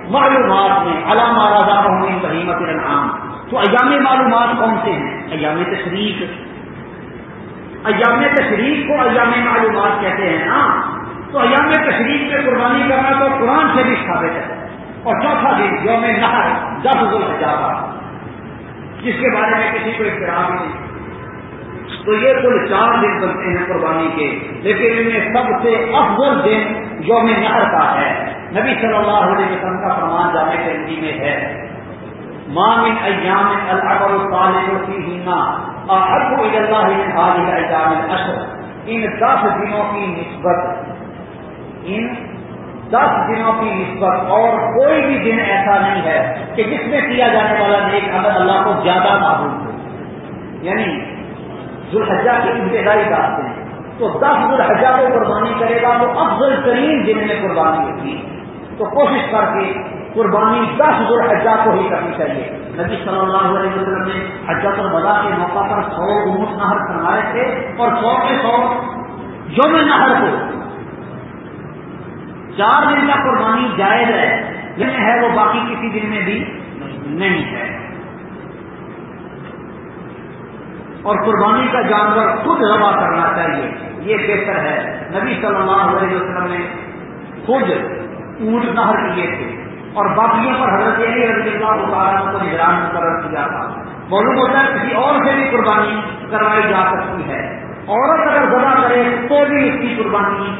معلومات میں علامہ راضا ہونے بہیمت الانعام. تو ایام معلومات کون سے ہیں؟ ایام تشریف ایام تشریف کو ایام معلومات کہتے ہیں نا تو ایام تشریف پہ قربانی کرنا تو قرآن سے بھی ثابت ہے. اور چوتھا دن، یوم نہر دس گز جس کے بارے میں کسی کو اختراف نہیں تو یہ کل چار دن بنتے ہیں قربانی کے، لیکن ان میں سب سے افضل دن یوم نہر کا ہے۔ نبی صلی اللہ علیہ وسلم کا فرمان جانے کے ہندی میں ہے۔ مام ایام البر الطالب اور ابو اللہ ایام اشر ان دس دنوں کی نسبت، ان دس دنوں کی نسبت اور کوئی بھی دن ایسا نہیں ہے کہ جس میں کیا جانے والا نیک عمل اللہ کو زیادہ معلوم ہو۔ یعنی ذوالحجہ کی ابتدائی بات ہے۔ تو دس ذوالحجہ کو قربانی کرے گا تو افضل ترین دن میں قربانی ہوگی تو کوشش کر کے قربانی دس ذوالحجہ کو ہی کرنی چاہیے۔ نبی صلی اللہ علیہ وسلم نے حجت البدا کے موقع پر سو امت نہر کرائے تھے اور سو کے سو یوم نہر کو چار دن کا قربانی جائز ہے، لیکن ہے وہ باقی کسی دن میں بھی نہیں ہے۔ اور قربانی کا جانور خود روا کرنا چاہیے۔ یہ بہتر ہے۔ نبی صلی اللہ علیہ وسلم نے خود اونٹ نہر کیے تھے۔ اور باقیوں پر حضرت علی رضی اللہ تعالیٰ کو نگران مقرر کیا تھا۔ معلوم ہوتا ہے کسی اور سے بھی قربانی کروائی جا سکتی ہے۔ عورت اگر ذبح کرے تو بھی اس کی قربانی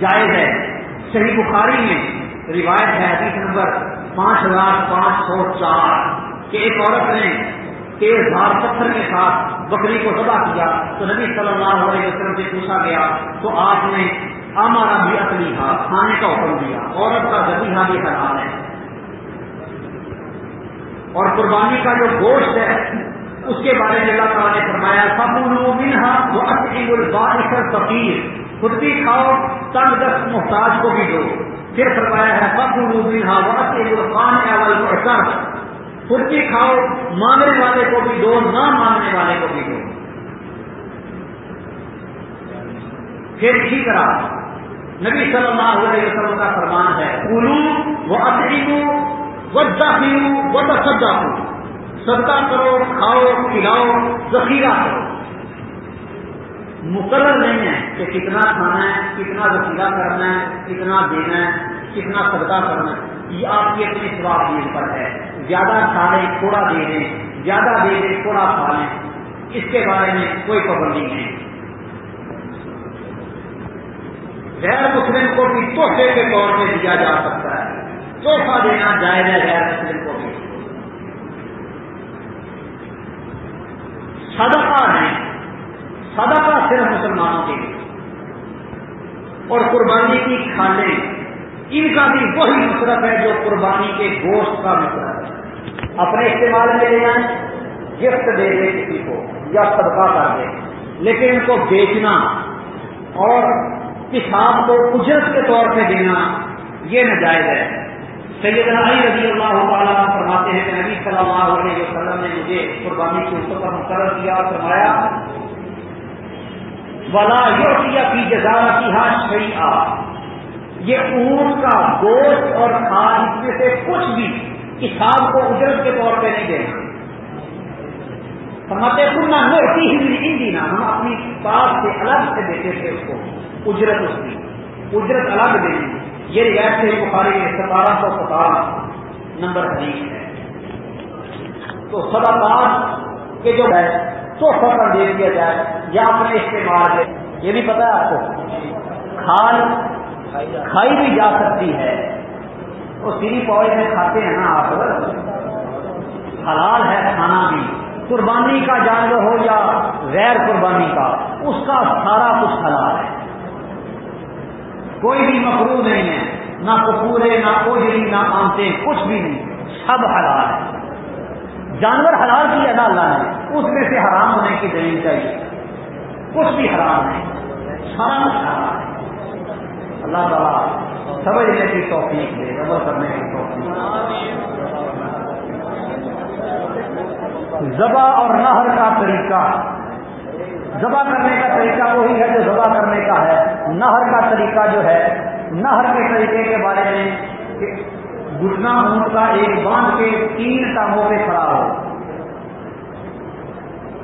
جائز ہے۔ صحیح بخاری میں روایت ہے، حدیث نمبر پانچ ہزار پانچ سو چار کہ ایک عورت نے تیز دھار پتھر کے ساتھ بکری کو دبا کیا تو نبی صلی اللہ علیہ وسلم سے پوچھا گیا، تو آپ نے ہمارا بھی اپنی ہاتھ کھانے کا حکم دیا، عورت کا زبیحہ بھی حلال ہے۔ اور قربانی کا جو گوشت ہے، اس کے بارے میں اللہ تعالیٰ نے فرمایا سب منہا وہ اصلی البارش فقیر خود بھی کھاؤ تنگ دست محتاج کو بھی دو۔ پھر فرمایا ہے سب خان اول خود کھاؤ، مانگنے والے کو بھی دو، نہ مانگنے والے کو بھی دو۔ پھر اسی طرح نبی صلی اللہ علیہ وسلم کا فرمان ہے الو وہ اصلی وہ دفیو وہ سجا صدقہ کرو، کھاؤ، کھلاؤ، ذخیرہ کرو۔ مقرر نہیں ہے کہ کتنا کھانا ہے، کتنا وسیلہ کرنا ہے، کتنا دینا ہے۔ کتنا صدقہ کرنا یہ آپ کی اپنی سواب چیز پر ہے۔ زیادہ کھا تھوڑا دے دیں، زیادہ دے دیں، تھوڑا کھا لیں۔ اس کے بارے میں کوئی پابندی نہیں غیر مسلم کو بھی تحفے کے طور پہ دیا جا سکتا ہے۔ تحفہ دینا جائز ہے غیر مسلم کو بھی۔ صدقہ ہیں صدقہ صرف مسلمانوں کے لیے۔ اور قربانی کی کھانے ان کا بھی وہی مصرف ہے جو قربانی کے گوشت کا مصرف ہے۔ اپنے استعمال میں لے جائیں گفٹ دے دے کسی کو یا صدقہ کر دے لیکن ان کو بیچنا اور کسان کو اجرت کے طور پہ دینا، یہ نجائز ہے۔ سیدنا علی رضی اللہ تعالیٰ فرماتے ہیں کہ نبی صلی اللہ علیہ وسلم نے مجھے قربانی کے اوپر پر مقرر کیا اور فرمایا، ولا یوٹیا کی جزارہ کی ہاں شہی یہ اونٹ کا گوشت اور کھاد اس میں سے کچھ بھی کسان کو اجرت کے طور پہ نہیں دینا۔ فرماتے سننا مرتی ہی نہیں دینا ہم اپنی بات سے الگ سے دیتے تھے اس کو، اجرت اس کی۔ اجرت الگ دینی یہ روایت سے بخاری میں ستارہ سو ستارہ نمبر حدیث ہے۔ تو صداقات کے جو ہے تو فخر دے دیا جائے یا اپنے استعمال میں۔ یہ بھی پتا ہے آپ کو۔ کھال کھائی بھی جا سکتی ہے۔ وہ سیری پوائے میں کھاتے ہیں نا آپ۔ حلال ہے کھانا بھی۔ قربانی کا جانور ہو یا غیر قربانی کا، اس کا سارا کچھ حلال ہے۔ کوئی بھی مفرو نہیں ہے۔ نہ کپورے، نہ کوجری نہ آنتے کچھ بھی نہیں۔ سب حلال ہے۔ جانور حلال کیا نا اللہ نے؟ اس میں سے حرام ہونے کی دلیل چاہیے۔ کچھ بھی حرام نہیں۔ سارا کچھ حرام ہے۔ اللہ تعالیٰ سمجھنے کی توفیق دے عمل کرنے کی توفیق زبا اور نہر کا طریقہ، ذبح کرنے کا طریقہ وہی ہے جو ذبح کرنے کا ہے۔ نہر کا طریقہ جو ہے، نہر کے طریقے کے بارے میں گٹنا اونٹ کا ایک باندھ کے تین ٹانگوں پہ کھڑا ہو۔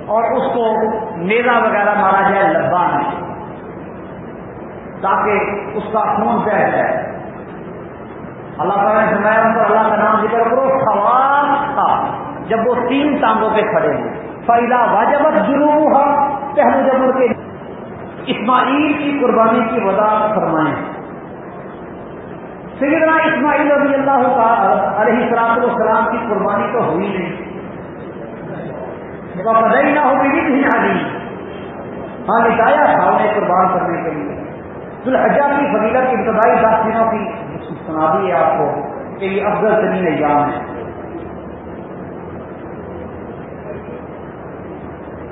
اور اس کو نیزا وغیرہ مارا جائے لبا میں۔ تاکہ اس کا خون بہ جائے۔ اللہ تعالیٰ نے سنایا ان پر اللہ کا نام ذکر کرو سوال تھا۔ جب وہ تین ٹانگوں پہ کھڑے ہیں۔ فیلا واجبت جنوب پہلو جب کے اسماعیل کی قربانی کی وضاحت فرمائیں۔ سیدنا اسماعیل رضی اللہ کا علیہ سلاط السلام کی قربانی تو ہوئی نہیں۔ نہ ہوگی بھی نہیں آ ہاں لٹایا تھا انہیں قربان کرنے کے لیے۔ دلحجہ کی فضیلت ابتدائی دس دنوں کی سنا دی ہے آپ کو کہ یہ افضل ترین ایام ہے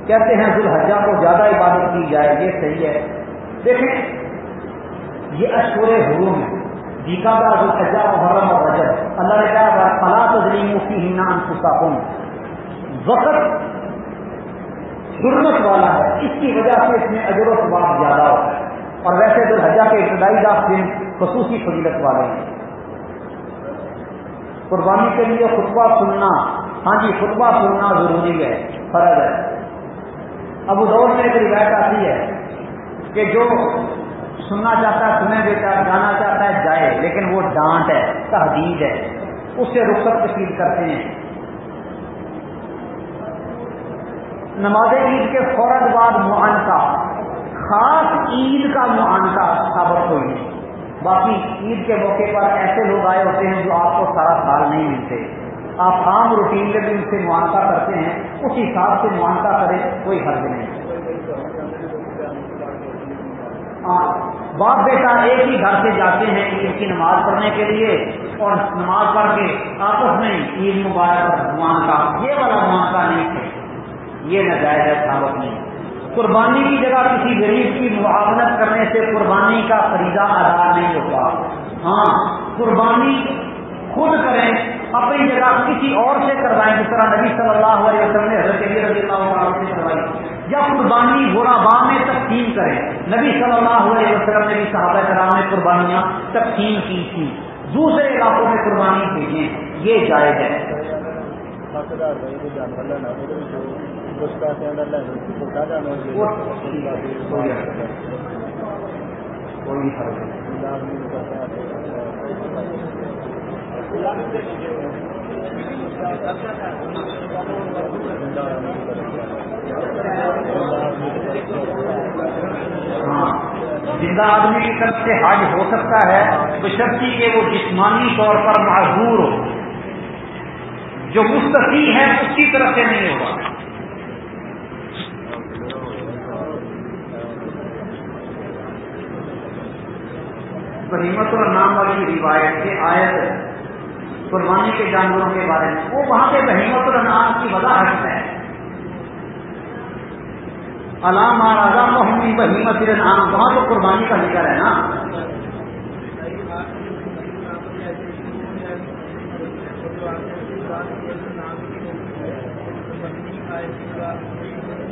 کہتے ہیں ذوالحجہ کو زیادہ عبادت کی جائے، یہ صحیح ہے۔ دیکھیں، یہ اشور حروم ہے۔ دیکھا کا ذوالحجہ، محرم اور رجب۔ اللہ نے کہا فلا تجریم مفتی ہینا انفسا کن وقت ضرورت والا ہے۔ اس کی وجہ سے اس میں اجر و ثواب زیادہ ہوتا ہے۔ اور ویسے ذوالحجہ کے ابتدائی دس دن خصوصی فضیلت والے ہیں۔ قربانی کے لیے خطبہ سننا ہاں جی خطبہ سننا ضروری ہے، فرض ہے۔ ابو دور میں ایک روایت آتی ہے کہ جو سننا چاہتا ہے سنے بیٹا، جانا چاہتا ہے جائے، لیکن وہ ڈانٹ ہے تحدید ہے، اس سے رخصت تشکیل کرتے ہیں۔ نماز عید کے فوراً بعد معانقہ خاص عید کا معانقہ ثابت ہوئی۔ باقی عید کے موقع پر ایسے لوگ آئے ہوتے ہیں جو آپ کو سارا سال نہیں ملتے۔ آپ عام روٹین میں بھی ان سے معانقہ کرتے ہیں، اس حساب سے معانقہ کرے، کوئی حرض نہیں۔ ہاں باپ بیٹا ایک ہی گھر سے جاتے ہیں عید کی نماز پڑھنے کے لیے اور نماز پڑھ کے آپس میں عید مبارک معانقہ یہ والا معانقہ نہیں تھے۔ یہ نجائز ہے، ثابت نہیں۔ قربانی کی جگہ کسی غریب کی معاونت کرنے سے قربانی کا فریضہ ادا نہیں ہوتا۔ ہاں قربانی خود کریں، اپنی جگہ کسی اور سے کروائیں، جس طرح نبی صلی اللہ علیہ وسلم نے حضرت علی رضی اللہ عنہ سے کروائی۔ یا قربانی گھوڑا میں تقسیم کریں۔ نبی صلی اللہ علیہ وسلم نے بھی صحابہ کرام میں قربانیاں تقسیم کی تھی دوسرے علاقوں میں قربانی بھیجیں، یہ جائز ہے۔ زندہ آدمی کی طرف سے حج ہو سکتا ہے بشرطی کہ وہ جسمانی طور پر معذور ہو۔ جو مستقی ہے، اس کی طرف سے نہیں ہوگا۔ بہیمت اور نام والی روایت کے آیت قربانی کے جانوروں کے بارے میں، وہ وہاں پہ بہیمت اور نام کی وضاحت ہے۔ علام راجا محمد بہیمت نام وہاں تو قربانی کا ذکر ہے نا۔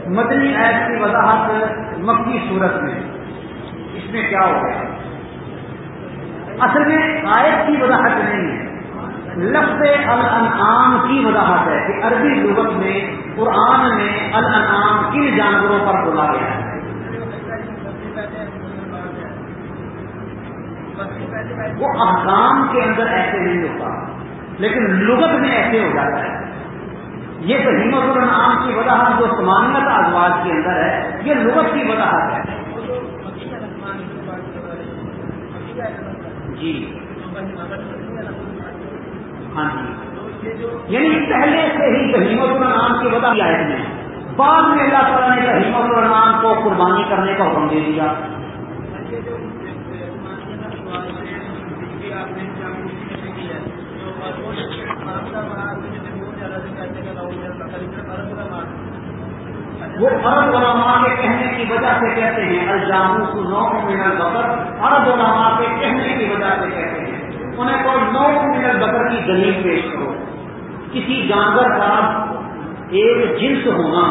مدنی ایپ کی وضاحت مکی صورت میں۔ اس میں کیا ہو گیا؟ اصل میں آیت کی وضاحت نہیں ہے۔ لفظ الانعام کی وضاحت ہے کہ عربی لغت میں، قرآن میں الانعام کن جانوروں پر بولا گیا ہے؟ وہ احکام کے اندر ایسے نہیں ہوتا، لیکن لغت میں ایسے ہو جاتا ہے۔ یہ بہیمت الانعام کی وضاحت جو سمانت ازواج کے اندر ہے، یہ لغت کی وضاحت ہے۔ جی۔ ہاں جی۔ یعنی پہلے سے ہی بہیمت الانعام کی وضاحت آئے ہیں بعد میں اللہ تعالیٰ نے بہیمت الانعام کو قربانی کرنے کا حکم دے دیا۔ وہ عرب علماء کے کہنے کی وجہ سے کہتے ہیں، الجاموس نو من البکر عرب علماء کے کہنے کی وجہ سے کہتے ہیں۔ انہیں کوئی نو من البکر کی دلیل پیش کرو۔ کسی جانور کا ایک جنس ہونا،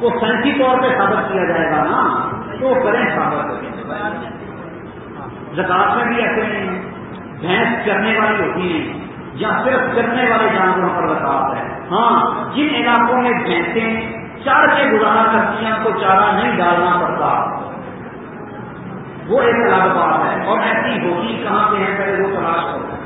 وہ سائنسی طور پہ ثابت کیا جائے گا نا، تو کریں ثابت زکات میں بھی ایسے نہیں بھینس چرنے والی ہوتی ہیں، یا صرف چرنے والے جانوروں پر زکات ہے۔ ہاں جن علاقوں میں بھینسیں چار کے گزارا کرتی ہیں کو چارہ نہیں ڈالنا پڑتا۔ وہ ایک الگ بات ہے اور ایسی ہوتی کہاں پہ ہے؟ پہلے وہ تلاش ہیں